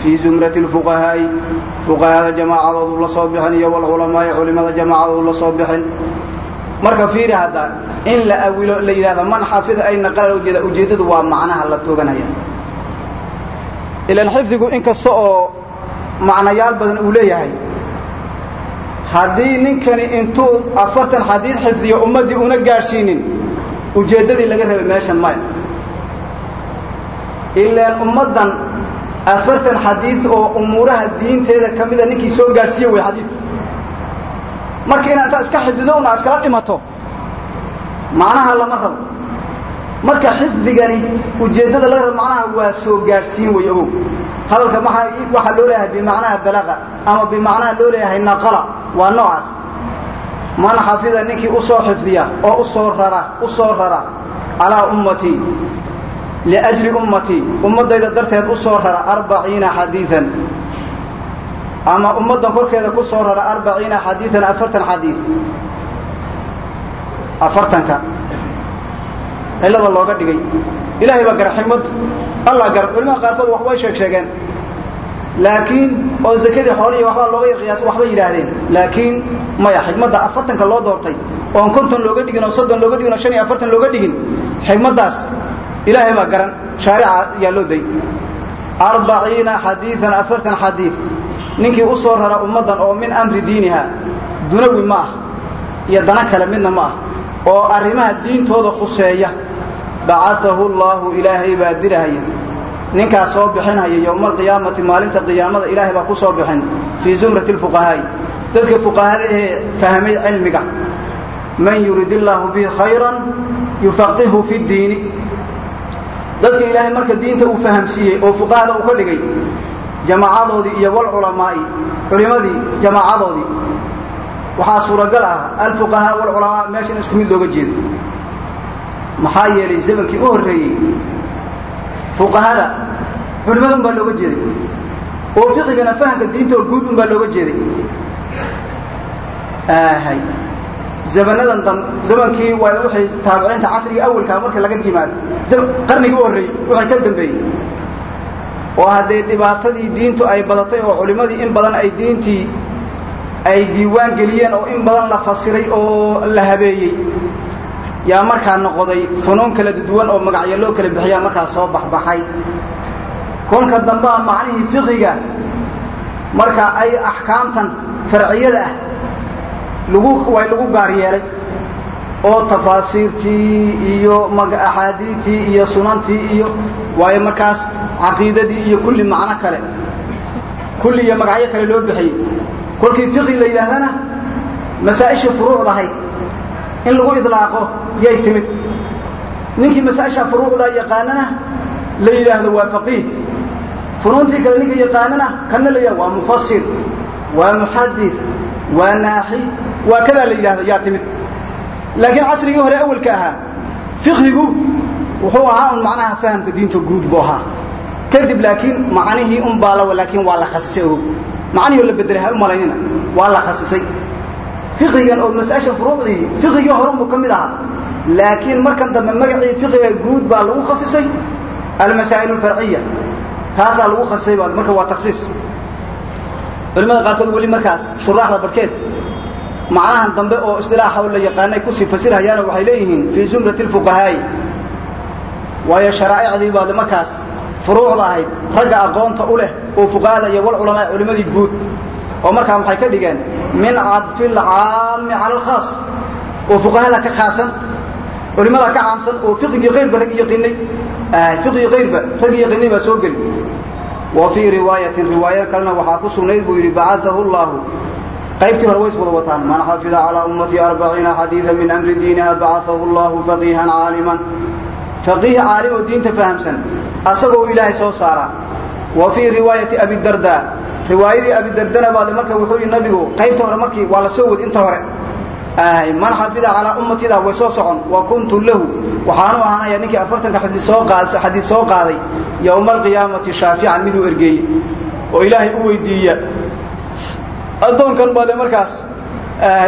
Speaker 1: Fii zumrati lfuqahaa'i fuqahada jamaacadoodu la soo bixin iyo walculamaa'i culimada jamaacadoodu la soo bixin. Marka fiiri hadda in la awilo la yidhahda man xafida ay naqala ujeeda ujeeddadu waa macnaha la tooganaya ilan xifdigu in kasta oo macnayaal badan uu leeyahay. Haddii ninkani intuu afartan xadiid xifdiyo ummaddii una gaadhsiinin ujeeddadii laga rabay meeshan maya ilaan ummaddan afartan xadiid oo umuuraha diinteeda ka mida ninkii soo gaadhsiiye wey xadiidku marka inaa intaa iska xifdido una iskala dhimato macnaha lama rabo marka xifdigani ujeeddada laga rabo macnaha waa soo gaadhsiin wey ogow hadalka maa waxaa loo leeyahay bimacnaha balaqa ama bimacnaha loo leeyahay naqala waa noocaas. Man xafida ninkii u xifdiya oo u soo rara u rara calaa ummatii liajli ummatii ummaddayda darteed u rara arbaciina xadiian ama ummaddan korkeeda ku soo rara arbaciina xadiian afartan xadiid. Afartanka cillada looga dhigay. Ilaahay baa gara xigmad allah gara culimada qaarkood wax way sheeg sheegeen. Laakiin oo zakadii xoolihii waxbaa looga yarqiyaas waxbay yidhaahdeen. Laakiin maya xigmadda afartanka loo doortay oon konton looga dhigin oo soddon looga dhigin oo shan iyo afartan looga dhigin xigmaddaas ilaahay baa garan shaarica ayaa loo day. Arbaciina xadiian afartan xadiid ninkii u soo rara ummaddan oo min amri diiniha dunawi ma ah iyo dana kale midna ma ah oo arrimaha diintooda khuseeya bacaahu allaahu ilaahay baa dirahaya ninkaas soo bixinhaya yowma alqiyaamati maalinta qiyaamada ilaahay baa ku soo bixin fii zumrati lfuqahaa'i dadka fuqahada ee fahmay cilmiga. Man yurid illaahu bihi khayran yufaqihu fi ddiini dadka ilaahay marka diinta uu fahamsiiyey oo fuqahada uu ka dhigay jamaacadoodii iyo walculamaa'i culimadii jamaacadoodii waxaa suuragal ah alfuqahaa walculamaa meesha in isku mid looga jeedo maxaa yeelay zamankii u horreeyey fuqahada culimadan baa looga jeeday. Oo fiqigana fahamka diinta oo guud un baa looga jeeday. Hay zamanadan dam zamankii waa waxay taabiciinta casriga awalkaa marka laga yimaado qarnigii u horreeyey waxay ka dambeeyey. Oo haddee dhibaatadii diintu ay badatay oo culimmadii in badan ay diintii ay diiwaan geliyeen oo in badan la fasiray oo la habeeyey yaa markaa noqoday funuun kala duwan oo magacyo loo kala bixiyaa markaa soo baxbaxay. Kolka dambea macnihii fiqiga marka ay axkaamtan farciyada ah lagu way lagu gaar yeelay oo tafaasiirtii iyo axaadiidtii iyo sunantii iyo waayo markaas caqiidadii iyo kulli macno kale kulli iyo magacyo kale loo bixiyey. Kolkii fiqi la yidhaahdana masaa-ishii furuucdahayd in lagu idlaaqo yay timid. Ninkii masaa-isha furuucda yaqaanana la yidhaahdo waa faqiih. Funuuntii kale ninka yaqaanana kana la yidhahdo waa mufasir waa muxadid waa naaxi waa kadaa la yidhahdo yaa timid. Laakiin casrigii hore awalka ahaa fiqhigu wuxuu ahaa un macnaha fahamka diinta guud buu ahaa. Kadib laakiin macnihii un baa la laakiin waa la khasisay ogow. Macnihii oo la bedelay ha u malaynina waa la khasisay fiqigan oo masaa-isha furuucdii fiqigii hore unbuu ka mid ahaa. Laakiin markan dambe magacii fiqiga guud baa lagu khasisay almasaa'il alfarciya. Taasaa lagu khasisay baa marka waa taksiis culimada qaarkood weli markaas shuraaxda barkeed macnahan dambe oo isdilaaxa la yaqaanay ku sii fasirhayaana waxay leeyihiin fii zumrati alfuqahaa'i. Waayo sharaa'icdii baad markaas furuucda ahayd aqoonta u leh oo fuqahada iyo wal culamaa culimadii guud oo markaa waxay ka dhigeen min cadfi alcaami cala alkhaas oo fuqahada ka khaasan culimada ka caamsan oo fiqigii qayrba rag yaqiinay fiqigii qayrba rag yaqiinay baa soo geli. Wa fii riwaayatin riwaayad kalena waxaa ku sugnayd buu yidhi bacaahu allahu. Qaybtii hore way iswada wataan man xafida calaa ummatii arbaciina xadiida min amri diiniha bacaahu allahu faqiihan caaliman. Faqiih caalim oo diinta fahamsan asagoo ilaahay soo saaraa wa fii riwaayati abidarda riwaayadii abidardana baade marka wuxuu yidhi nabigu qaybta hore markii waa la soo wadi inta hore. Man xafida calaa ummatida way soo socon. Wa kuntu lahu. Waxaanu ahaanaya ninkii afartanka xadiid soo qaaday yowma alqiyaamati shaafican miduu ergeeyey oo ilaahay u weydiiya. Addoonkan baade markaas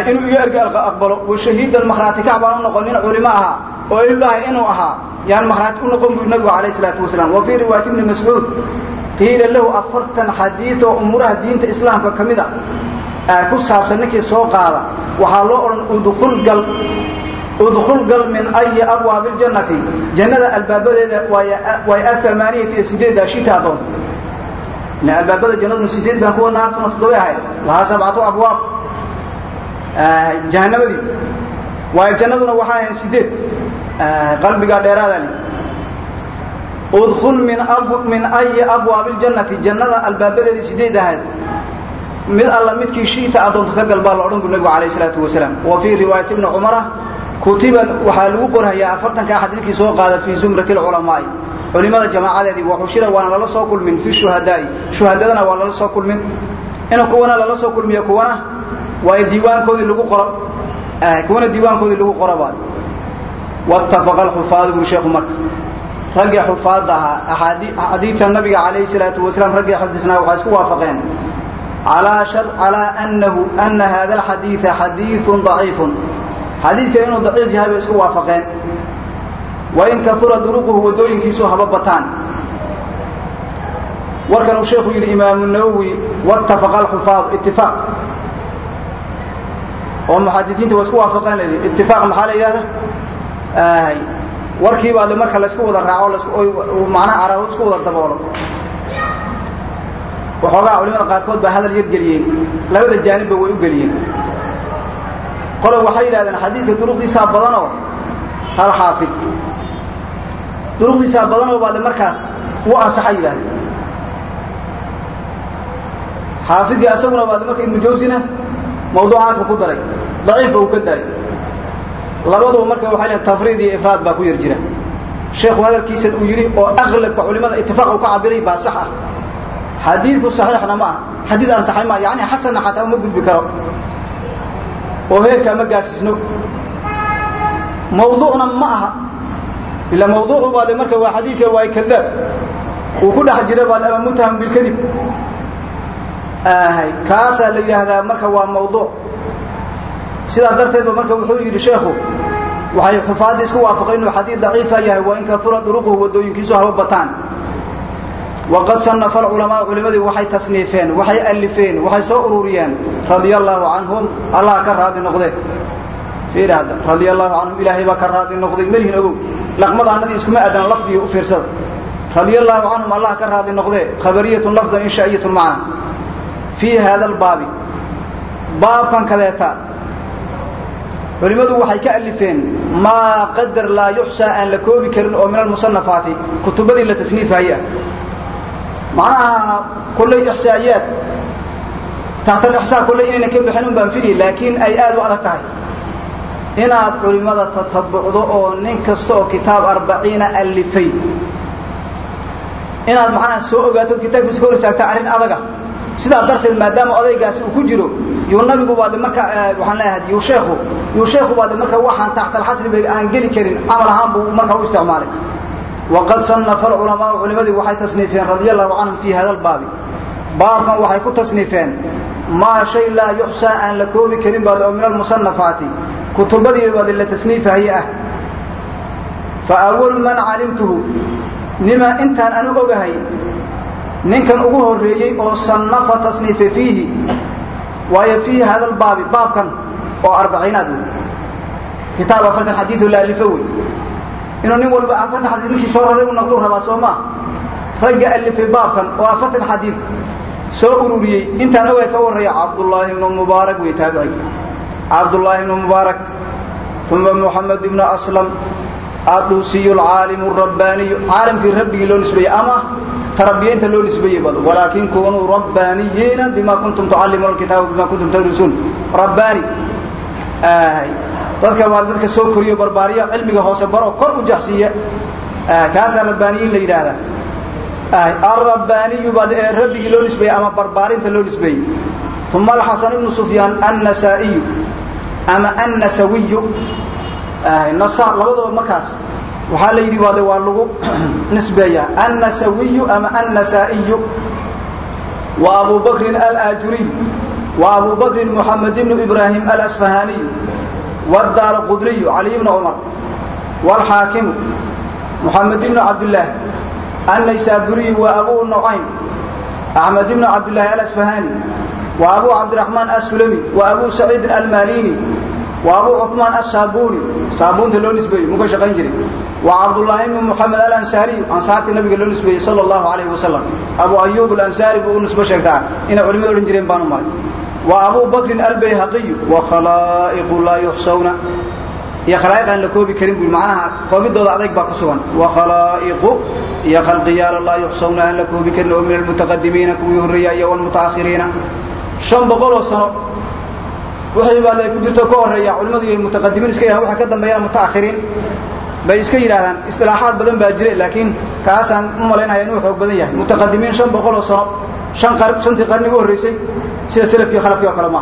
Speaker 1: inuu iga erge aqbalo. Wa shahiidan makhraati kac baan u noqon nin culimo ahaa oo ilaahay inuu ahaa yaan makhraati u noqon buu nabigu calayh isalaatu wasalaam. Wa fii riwaayati ibni mascuud qiila lahu afartan xadiid oo diinta islaamka ka mid a ku saabsan ninkii soo qaada waxaa loo odhan udkhul gal min ayi abwaabi ljannati jannada albaabadeeda way aamaaniyati iyo sideedda shita adoon ila albaabada jannaduna sideed baan kuwa naartuna toddobay ahayd lahaa sabcatu abwaab. Jahannamadii waayo jannaduna waxaa ahayd sideed. Qalbigaa dheeraada li udkhul min ayi abwaabi ljannati jannada albaabadeedii sideed ahayd. Mid alla midkii shiita adoonta ka gal la odhan bu nabigu alayh isalaatu wasalaam. Wa fii riwaayati ibni cumara kutiba waxaa lagu qorhayaa afartanka axad ninkii soo qaada fii zumrati alculamaa'i culimada jamaacadeedii waxushira waana lala soo kulmin fi shuhadaa'i. Shuhadadana waa lala soo kulmin. Ina kuwana lala soo kulmiyo kuwana? Waa diiwaankoodii lagu qoro. Kuwana diiwaankoodii lagu qoro baa wattafaqa alxufaadu buri sheekhu marka raggii xufaadda ahaa nabiga calayhi salaatu wasalaam raggii xadisnaa waxay isku waafaqeen. Calaa anahu ana hada alxadiida xadiidun daciifun. Xadiidkan inuu daciif yahay bay isku waafaqeen. Wain kaura duruquhu waddooyinkiisu haba bataan. Warkan uu sheekhu yidhi imaamu nawowi wattafaqa alxufaad itifaaq oo muxadisiinta waa isku waafaqeen la yidhi itifaaq maxaa la yidhahda warkii baa marka laysku wada raaco macnaha araado isku wada daboolo. Waxoogaa culimada qaarkood baa hadal yar geliyeen labada jaanibba way u geliyeen. Qole waxay yidhahdeen xadiidka duruqdiisaa badanoo hal xaafid. Duruqdiisaa badanoo baade markaas u ansaxay yidhahdeen xaafidkii asaguna baade marka ibnu jawsina mawduucaadka ku daray daciifba uu ka daayay labaduba marka waxay leeyn tafriid iyo ifraad baa ku yar jira. Sheekhu hadalkiisa uu yidhi oo aqlabka culimada itifaaq uu ka cabiray baa sax ah. Xadiidku saxiixna ma aha xadiid ansaxay ma yani xasanna xataa uma gudbi karo. Oo heerkaa ma gaadhsiisno mawduucna ma aha. Ila mawduucu baade marka waa xadiidka waa kadaab uu ku dhex jira baad ama muttaham bilkadib ahay kaasaa la yidhaahdaa marka waa mawduuc. Sidaa darteed ba marka wuxuu yidhi sheekhu waxay xufaadda isku waafaqeen inuu xadiid daciifa yahay waa in kafura duruquhu waddooyinkiisu haba bataan. Waqad sanafa alculamaau culimadii waxay tasniifeen waxay alifeen waxay soo ururiyeen radia allaahu canhum allah ka raadi noqde. Fiiri hadda radia allahu canhum ilaahay baa ka raadi noqday melihin ogow laqmadaanadii iskuma aadana lafdigii u fiirsada. Radia allaahu canhum allah ka raadi noqde khabariyatun lafdan inshaa'iyatun macna. Fii hada albaabi baabkan kadeeta culimmadu waxay ka alifeen maa qadar laa yuxsaa aan la koobi karin oo min almusanafaati kutubadii la tasniifahaya macnaha kullay ixsaa'iyaad taxta alixsaa kullay inayna ka bixin un baan fili laakiin ay aad u adag tahay. Inaad tatabucdo oo nin kasta oo kitaab alifay. Inaad macnaha soo ogaatood kitaabkiisa ka hor istaagta adaga sidaa darteed maadaama odaygaasi uu ku jiro yuu nabigu baade marka waxaan leeyahay yuu sheekhu yuu sheekhu baade marka waxaan taxta alxasriba aan geli karin camal ahaan buu marka u isticmaalay. Waqad sannafa alculamaau culimadii waxay tasniifeen radia allahu canhum fii hada baabkan waxay ku tasniifeen maa shay laa yuxsaa aan la koobi baade oo min almusanafaati kutubadii baade la tasniifahaye ah. Fa awalu man calimtuhu nima intaan anu ogahay ninkan ugu horeeyey oo sannafa tasniife fiihi waayo fiihi hada albaabi baabkan oo arbaciinaad wey kitaab afartan xadiioo la alifo wey nin walba afartan ninkii soo raray u noqduu rabaa soo maa ragga alifay oo afartan xadiid soo ururiyey. Intaan ogahay ka warraya cabdullaahi ibnu mubaarak wey taabicig cabdullaahi ibnu mubaarak uma moxamed ibnu aslam aduusiy alcaalimu rabbaaniyu caalimkii rabbigii loo nisbeeyey ama tarabiyeynta loo nisbeeyey bad walaakin kunuu rabbaaniyiina bima kuntum tucallimuuna alkitaaba bima kuntum tadrusuun rabbaani dadka waa dadka soo koriyo barbaariya cilmiga hoose baro kor u jaxsiiya kaasaa rabbaaniyiin la yidhaahdaa alrabbaaniyu ee rabbigii loo nisbeeyey ama barbaarinta loo nisbeeyey uma alxasan ibnu sufyaan annasaa'iyu ama annasawiyu labadaba markaas waxaa la yidhi waa lagu [CLEARS THROAT] nisbeeyaa annasawiyu ama annasaa'iyu? Wa abu bakrin alaajuriy wa abu bakrin moxamed ibnu ibraahim alasfahaniyu wadaara qudriyu caliy bnu cumar waalxaakimu moxamed ibnu cabdillaah annaysaburiyu wa abu nucaym axmed ibnu cabdillaahi alasfahani. Wa abu cabdiraxmaan assulami wa abu saciidin almalini wa abu cuثmaan asaabuuni saabuunta loo nisbeeyey muu ka shaqayn jiray? Wa cabdullaahi ibnu moxamed alansaariyu ansaartii nabiga loo nisbeeyey sala allahu alayhi wasalam abu ayub alansaari buu u nisbo sheegtaa inay culimada odhan jireen baanu maray. Wa abu bakrin albayhaqiyu wa khalaa'iqu laa yuxsawna iyo khalaa'iq aan la koobi karin macnaha koobidooda adayg baa ku sugan. Wa khalaa'iqu iyo khalqiyaala laa yuxsawna aan la koobi karin oo min almutaqadimiina kuwii horreeya iyo walmutaakhiriina shan boqol oo sano wixii baad ay ku jirto ka horreeya culimadu iyo mutaqadimiin iska yidhahan waxa ka dambeeyana mutaakhiriin. Bay iska yidhaahdaan istilaaxaad badan baa jira laakiin kaasaan u malaynaya inuu xoog badan yahay. Mutaqadimiin shan boqol oo sano shan qar shantii qarni ugu horreysay sida salafkii khalafkii oo kale ma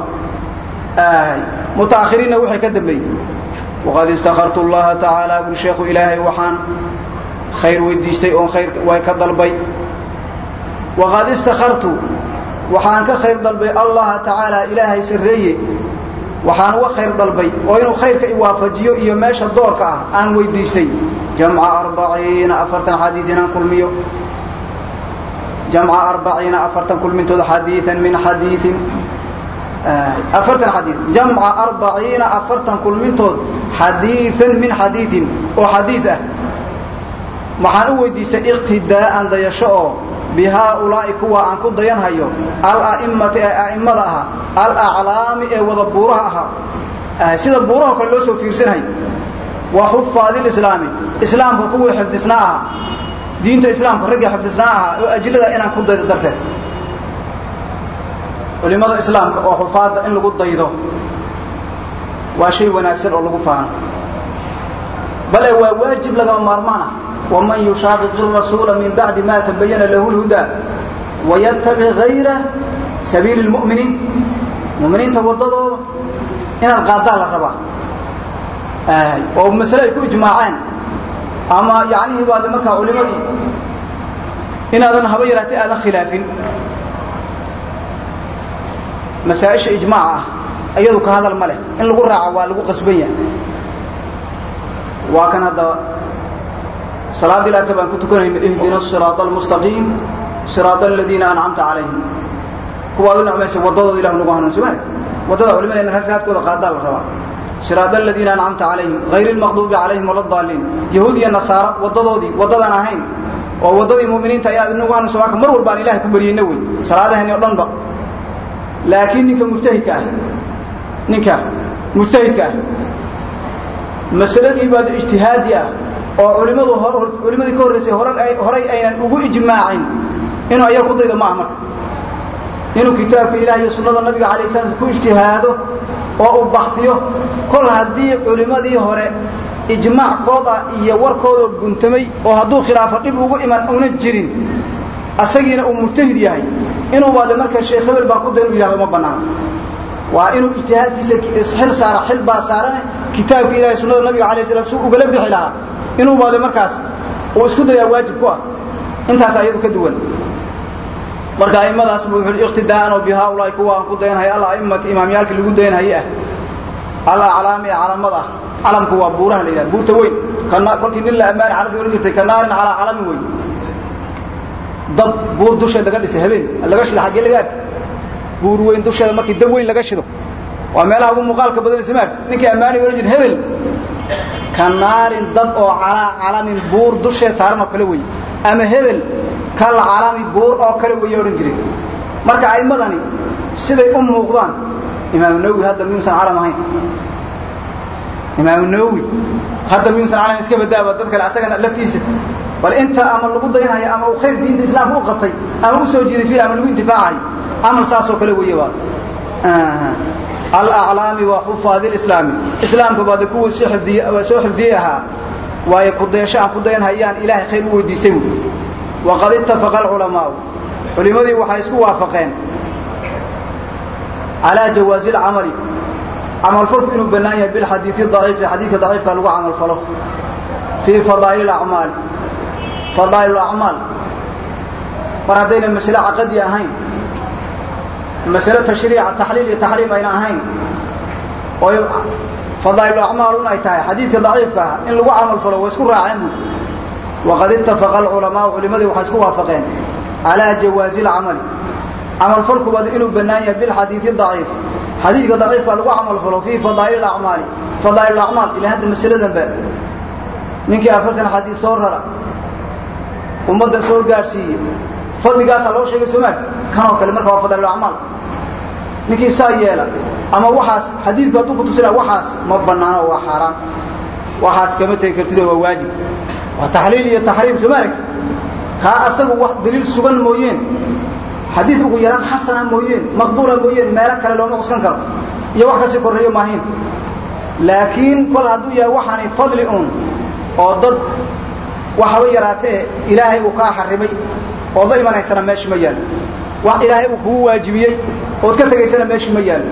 Speaker 1: mutaakhiriinna wixii ka dambeeyey waqad istakhartu allaha tacaala bul sheekhu ilaahay waxaan khayr weydiistay oon khayr way ka dalbay. Waqad istakhartu waxaan ka khayr dalbay allaha tacaala ilaahay sarreeye waxaan uga khayr dalbay oo inuu khayrka i waafajiyo iyo meesha doorka ah aan weydiistay. Jamca arbaciina afartan xadiid inaan kulmiyo. Jamca arbaciina afartan kulmintooda xadiian min xadiiin afartan xadiid jamca arbaciina afartan kulmintood xadiian min xadiiin oo xadiid ah waxaan u weydiistay iqtidaa'an dayasho oo bihaaulaa'i kuwa aan ku dayanhayo ala'immati ee a'immada ahaa alaclaami ee wada buuraha ahaa sida buuraha kale loo soo fiirsanhay wa xufaadilislaami islaamka kuwii xifdisnaa ahaa diinta islaamka raggii xifdisnaa ahaa oo ajilada inaan ku daydo darteed culimmada islaamka oo xufaadda in lagu daydo. Waa shay wanaagsan oo lagu faano. Bale waa waajib lagama maarmaan ah ومن يشاقق الرسول من بعد ما تبين له الهدى ويتبع غير سبيل المؤمنين مؤمنين توددوا إن القادة للربا آه. ومسألة يكون إجماعان أما يعني بعد مركة علماء إن هذا هبيرات هذا خلاف مسائش إجماع أيضا كهذا الملك إن لقوا راعوا ولقوا قصبية وكان هذا salaad ilaaka baan ku tukanayna ihdina siraada almustaqiim siraada aladiina ancamta calayhim kuwa ad u necmaysa waddadooda ilah nagu hanuunsi maan waddada culimadeena rarkaadkooda qaaddaa la rabaa. Siraada aladiina ancamta calayhim hayr ilmaqduubi calayhim waladaaliin yahuud iyo nasaara waddadoodii waddadaan ahayn oo waddadii muminiinta inaad inagu hanuunsa marka mar walba aan ilahay ku baryayna wey salaadaheeni o dhanba laakiin ninka mujtahidka ah ninka mujtahidka ah masaladii baad ijtihaadi ah oo culimadu culimadii ka horreysay horay aynan ugu ijmaacin inuu ayaga ku daydo maaha marka. Inuu kitaabka ilaah iyo sunnada nabiga alay slam ku ijtihaado oo uu baxdiyo kol haddii culimmadii hore ijmaackooda iyo warkooda guntamay oo hadduu khilaafo dhib ugu iman una jirin asagiina uu mujtahid yahay. Inuu baade marka sheekh hebel baa ku dayn u yidhahdo ma banaano waa inuu ijtihaadkiisa xil saara xil baa saarane kitaabka ilahay sunnada nabiga alay slam suu ugala bixi lahaa inuu baade markaas uu isku dayaa waajib ku ah. Intaas ayadu ka duwan. Marka aimadaas buu wuxuu iqtidaa'an oo bihaulaai kuwa aan ku dayanhay ala'immati imaamyaalkii lagu dayanhaye ah. Alaclaami ee calamad ah. Calamku waa buuraha la yidhaha buurta weyn. Kolkii nin la ammaani carabki ohan jirtay ka naarin calaa calamin weyn. Dab buur dusheed laga dhisay habeen laga shida xaggee laga arki buur weyn dusheeda markii dab weyn laga shido waa meelaha ugu muuqaalka badanaysa maarki ninkii ammaani ohan jir hebel. Ka naarin dab oo calaa calamin buur dusheed saaran oo kale wey ama hebel kal calami buur oo kale weeye odhan jireen marka a'immadani siday u muuqdaan imaamu nawowi hadda miyuusan calam ahayn? Imaamu nawowi hadda miyuusan calam iska badaaba dad kale asagana laftiisa. Bal inta ama lagu daynhayo ama uu khayr diinta islaamka u qabtay ama u soo jiiday fiiha ama lagu intifaacayo camal saasoo kale weeye baa alaclaami waa xufaadi lislaami islaamka baade kuwii soo xifdiye soo xifdiyey ahaa waayo kudaysho aan ku daynhayaan ilaahay khayr u weydiistay buui waqad ittafaqa alculamaa'u culimmadii waxay isku waafaqeen calaa jawaazi alcamali camalfalku inuu bannaan yahay bilxadiidi daciifi xadiidka daciifka lagu camalfalo fii fadaa'il acmaali fadaa'il acmaal mar haddayna masale caqadi ahayn masale tashriica taxliil iyo taxriim ayna ahayn. Oo fadaa'il acmaalun ay tahay. Xadiidka daciifka ah in lagu camalfalo waa isku raaceen waqad ittafaqa alculamaau culimadii waxay isku waafaqeen calaa jawaazi alcamali camalfalkubaad inuu bannaan yahay bilxadiidi daciif. Xadiidka daciifka lagu camalfalo fii fadaa'il acmaali. Fadaa'il acmaal ila hadda masaladanba. Ninkii afartan xadiid soo rara. Ummadda soo gaadhsiiye fadligaasaa loo sheegay soomaal kanoo kale marka waa fadaa'il acmaal. Ninkii saa yeela ama waxaas xadiidku hadduu ku tusinaa waxaas ma bannaano waa xaaraan waxaas kama tegi kartidoo waa waajib. Waa taxliil iyo taxriim soo ma aragti kaa asagu wax daliil sugan mooyeen. Xadiid ugu yaraan xasana mooyeen maqbuula mooyeen meelo kale looma cuskan karo. Iyo wax ka sii korreeyo maahayn laakiin kol hadduu yahay waxaanay fadli un oo dad waxaba yaraatee ilaahay uu kaa xarimay ood la imanaysana meeshi ma yaalo wax ilaahay uu kugu waajibiyey ood ka tegaysana meeshi ma yaalo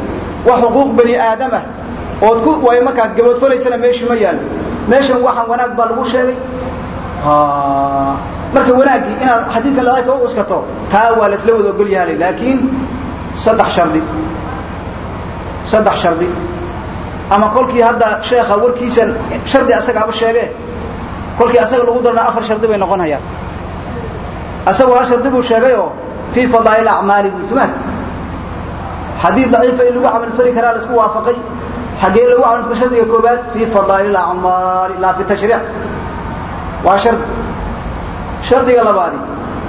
Speaker 1: wax xuquuq bani aadamah ood ku waayo markaas gaboodfalaysana meeshi ma yaalo meeshan waxaan wanaag baa lagu sheegay. Marka wanaaggii inaad xadiidkan daciifka u cuskato taa waa laisla wada ogol yahalay laakiin saddex shardi. Saddex shardi. Ama kolkii hadda sheekha warkiisan shardi asagaaba sheege kolkii asaga lagu darna afar shardi bay noqon hayaan asagu hal shardi buu sheegayoo fii fadaa'il acmaali buu xadiid daciifa in lagu camalfali karaa la isku waafaqay. Xaggee lagu camalfal shardiga koobaad fii fadaa'il acmaali laa fi tashriic waa shardi shardiga labaadi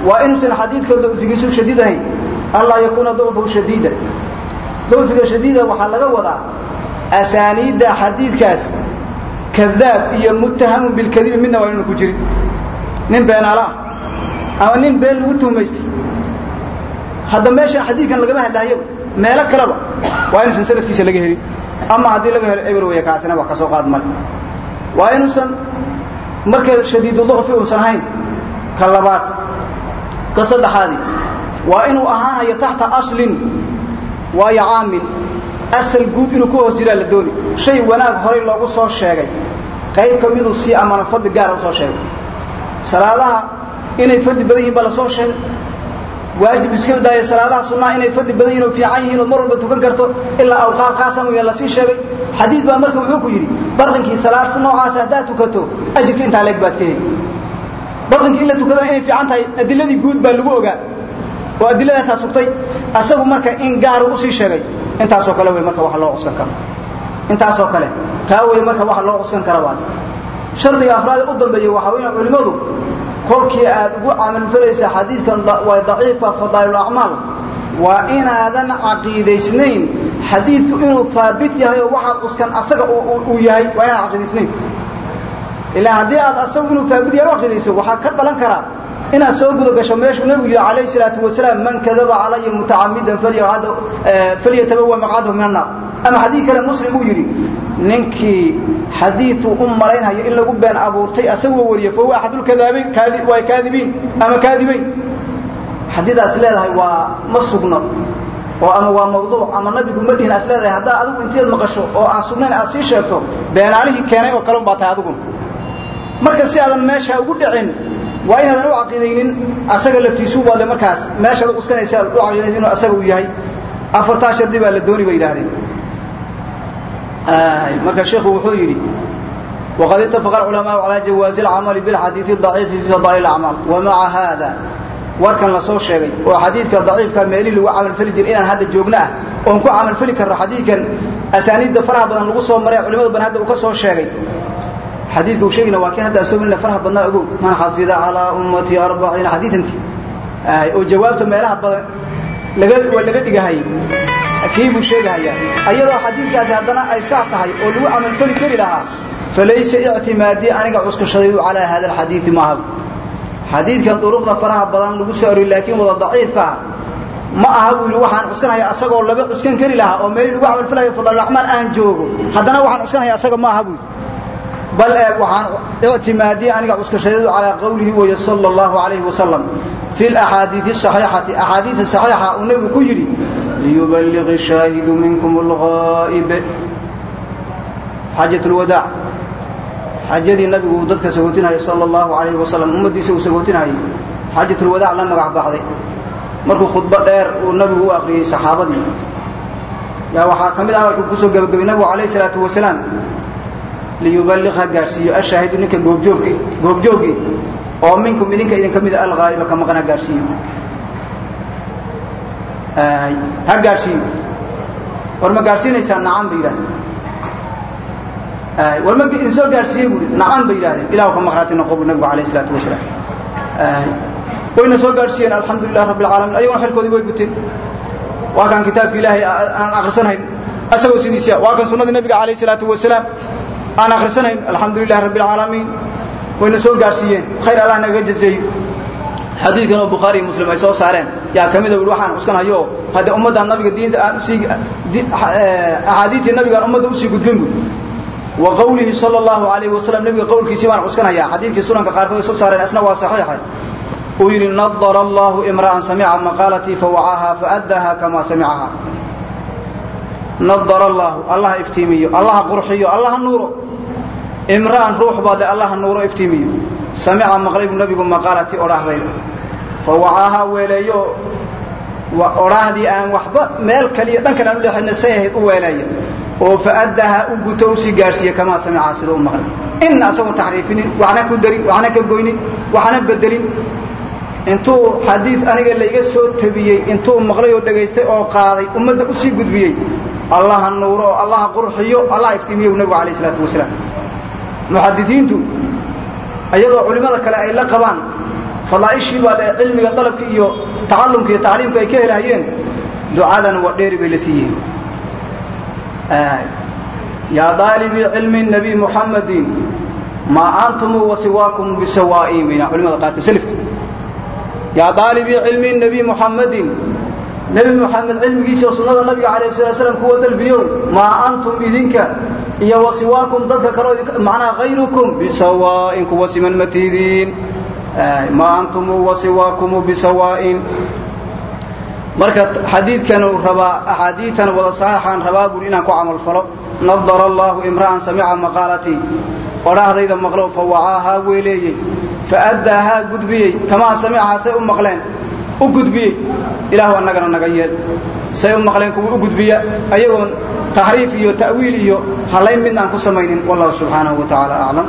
Speaker 1: waa inuusan xadiidka dacfigiisu shadiid ahayn. Anlaa yakuuna dacfuhu shadiida. Dacfiga shadiida waxaa laga wadaa asaaniidda xadiidkaas kadaab iyo muttahamun bilkadibi midna waa inuuna ku jirin. Nin beenaala ah ama nin been lagu tuhmaystay hadda meeshan xadiidkan lagama hadlaayaba meelo kaleba waa inuusan sanadkiisa laga helin. Ama haddii laga helo eber weeye kaasina wax ka soo qaad male. Waa inuusan marka shadiidu dacfi uusan ahayn ka labaad. Ka saddexaadi waa inuu ahaanayo taxta aslin waayo caamin asal guud inuu ku hoos jiraa la dooni. Shay wanaag horay loogu soo sheegay. Qayb ka miduu sii amana fadli gaara u soo sheegay. Salaadaha inay fadli badan yihiin baa la soo sheegay waajib iska daaya salaadaha sunnaha inay fadli badan yihiin oo fiican yihiin ood mar walba tukan karto ilaa awqaad khaasa mooya la sii sheegay. Xadiid baa marka wuxuu ku yidhi barqinkii salaad noocaas haddaad tukato ajirka intaa leeg baad ka heli. Barqinkii in la tukadana inay fiican tahay adiladii guud baa lagu ogaa. Oo adiladaasaa sugtay. Asagu marka in gaaru u sii sheegay intaasoo kale wey marka wax loo cuskan karo intaasoo kale kaa wey marka wax loo cuskan kara baa shardiga afraad u dambeeya waxaa weya culimmadu kolkii aad ugu camalfalaysa xadiidkan waa daciifka fadaa'il acmaal. Waa inaadan caqiidaysnayn. Xadiidku inuu haabit yahay oo waxaad cuskan asaga uu yahay waa inaad caqiidaysnayn. Ilaa haddii aad asagu inuu haabit yahay u caqiidayso waxaa ka dhalan karaa inaad soo guda gasho meeshuu nebigu yidhi calayhi salaatu wasalaam man kadaba calaya mutacamidan falyatabawa maqcadahu min annaar. Ama xadiid kale muslim uu yidhi ninkii xadiiduu u malaynhayo in lagu been abuurtay asagoo wariye fahuwa axadulkadaabiin waa kaadibiin ama kaadibayn xadiidaas leedahay waa ma sugno oo ama waa mawduuc ama nabigu ma dhihin as leedahay haddaa adigu inteed maqasho oo aan sugnayn aad sii sheegto beenaalihii keenay oo kalen baa tahay adiguna marka si aadan meesha ugu dhicin waa inaadan u caqiidaynin asaga laftiisuu baade markaas meeshaad u cuskanaysa aad u caqiidaynin inuu asaga uu yahay. Afartaa shardi baa la dooni bay yidhaahdeen. Marka sheekhu wuxuu yidhi waqad ittafaqa alculamaau calaa jawaazi alcamali bilxadiidi daciifi fi fadaa'il acmaal wamaca haada. Warkan la soo sheegay oo xadiidka daciifka meelihii lagu camalfali jira inaan hadda joogno ah oon ku camalfali karno xadiidkan asaaniidda faraha badan lagu soo maray culimadu ban hadda uu ka soo sheegay xadiidka uu sheegayna waa kii hadda aan soo gelina faraha badnaa ogow. Man xafida calaa ummatii arbaciina xadiidantii oo jawaabta meelaha badan laga laga dhigahayay kii buu sheegahayaa. Ayadoo xadiidkaasi haddana ay sax tahay oo lagu camalfali kari lahaa falaysa ictimaadii aniga cuskashadaydu calaa hada alxadiidi maaha xadiidkan duruqda faraha badan lagu soo arori laakiin wada daciifka ah. Ma aha buu yidhi waxaan cuskanaya asagoo laba cuskan kari lahaa oo meelii lagu camalfalayo fadlulaxmaan aan joogo. Haddana waxaan cuskanaya asaga ma aha buu yidhi bal ee waxaan ictimaadii aniga cuskashadeedu calaa qowlihi weeye sala allahu calayhi wasalam fi laxaadiidi saxiixati axaadiida saxiixa uu nebigu ku yidhi liyuballiqi shaahidu minkum alghaa'ib. Xaajat lwadaac xajadii nabigu uu dadka sagootinayay sala allahu calayhi wasalam ummaddiisa uu sagootinayay xaajatulwadaac la magac baxday markuu khudbo dheer uu nabigu u aqriyey saxaabadii. Yaa waxaa ka mid hadalka ku soo gebagabay nabigu calayhi salaatu wasalaam liyuballiq ha gaadhsiiyo ashaahidu ninka goobjoogki goobjooggii oo minkum idinka idinka mida alghaa'iba ka maqan ha gaadhsiiyo ha gaadhsiiyo war ma gaadhsiinaysaa nacam bay yidhahdeen. War ma idin soo gaadhsiiye buui nacam bay yidhahdeen. Ilahu ka maqhraati noqo buu nabigu alayh isalaatu wasalaam. Wayna soo gaadhsiiyeen alxamdu lilah rabbi alcaalamiin ayagona xilkoodii way guteen. Waa kan kitaabka ilaahay aan akhrisanayn asagoo sidiisa waa kan sunnadii nabiga alayh salaatu wasalaam aan akhrisanayn alxamdu lilahi rabbi alcaalamiin wayna soo gaadhsiiyeen khayr allah naga jazeeyo xadiidkan oo bukhaari iyo muslim ay soo saareen. Yaa ka mida ui waxaan cuskanhayo hadde ummaddan nabiga diinta aan u sii axaadiidtii nabigaan ummadda u sii gudbin buy wa qowlihi sala allahu alayhi wasalam nebiga qowlkiisii baan cuskanhayaa xadiidkii sunanka qaarkood ay soo saareen isna waa saxiixa uu yidhi nadara allahu imra'an samica maqaalatii fawacaaha faaddaha kamaa samicaha nadara allahu allaha iftiimiyo allaha qurxiyo allaha nuuro imra'an ruux baade allaha nuuro iftiimiyo samica maqlay buu nabigu maqaalatii odhaahdayda fawacaaha weeleeyo odhaahdii aan waxba meel kaliya dhankan aan u leexina say ahayd u weeleeya oo faaddaha u guto u sii gaadhsiiya kamaa samica sida u maqlay inna asagoon taxriifinin waxna ku darin waxna ka goynin waxna bedelin intuu xadiid aniga layga soo tabiyey intuu maqlay oo dhegaystay oo qaaday ummadda u sii gudbiyey allaha nuuro oo allaha qurxiyo allaha iftiimiyo nabigu alayh isalaatu wasalaam. Muxadisiintu iyadoo culimmada kale ay la qabaan fadaa'ishii baa dee cilmiga dalabka iyo tacallumka iyo tacliimka ay ka helahayeen ducadan waa dheeri bay la siiyeen. Yaa daalibii cilmi nabi muxammadin maa antum wasiwaakum bisawaa'in bayna culimada qaarka selifka yaa daalibii cilmi nabi muxammadin nebi muxamed cilmigiisa oo sunnada nabiga calayh salatu slam kuwa dalbiyow maa antum idinka iyo wasiwaakum dadka kaleo macnaha hayrukum bisawaa'in kuwa siman ma tihidiin maa antum wasiwaakum bisawaa'in marka xadiidkan rabaa axaadiitan wada saxiixaan rabaa buuri inaan ku camal falo nadara allahu imra'an samica maqaalatii odhaahdayda maqlow fawacaahaa weeleeyey faadaahaa gudbiyey kamaa samicahaa say u maqleen u gudbiyey ilaahu annagana naga yeel say u maqleen kuwa u gudbiya ayagoon taxriif iyo ta'wiil iyo hallayn midna aan ku samaynin wallahu subxaanahu wa tacaala aclam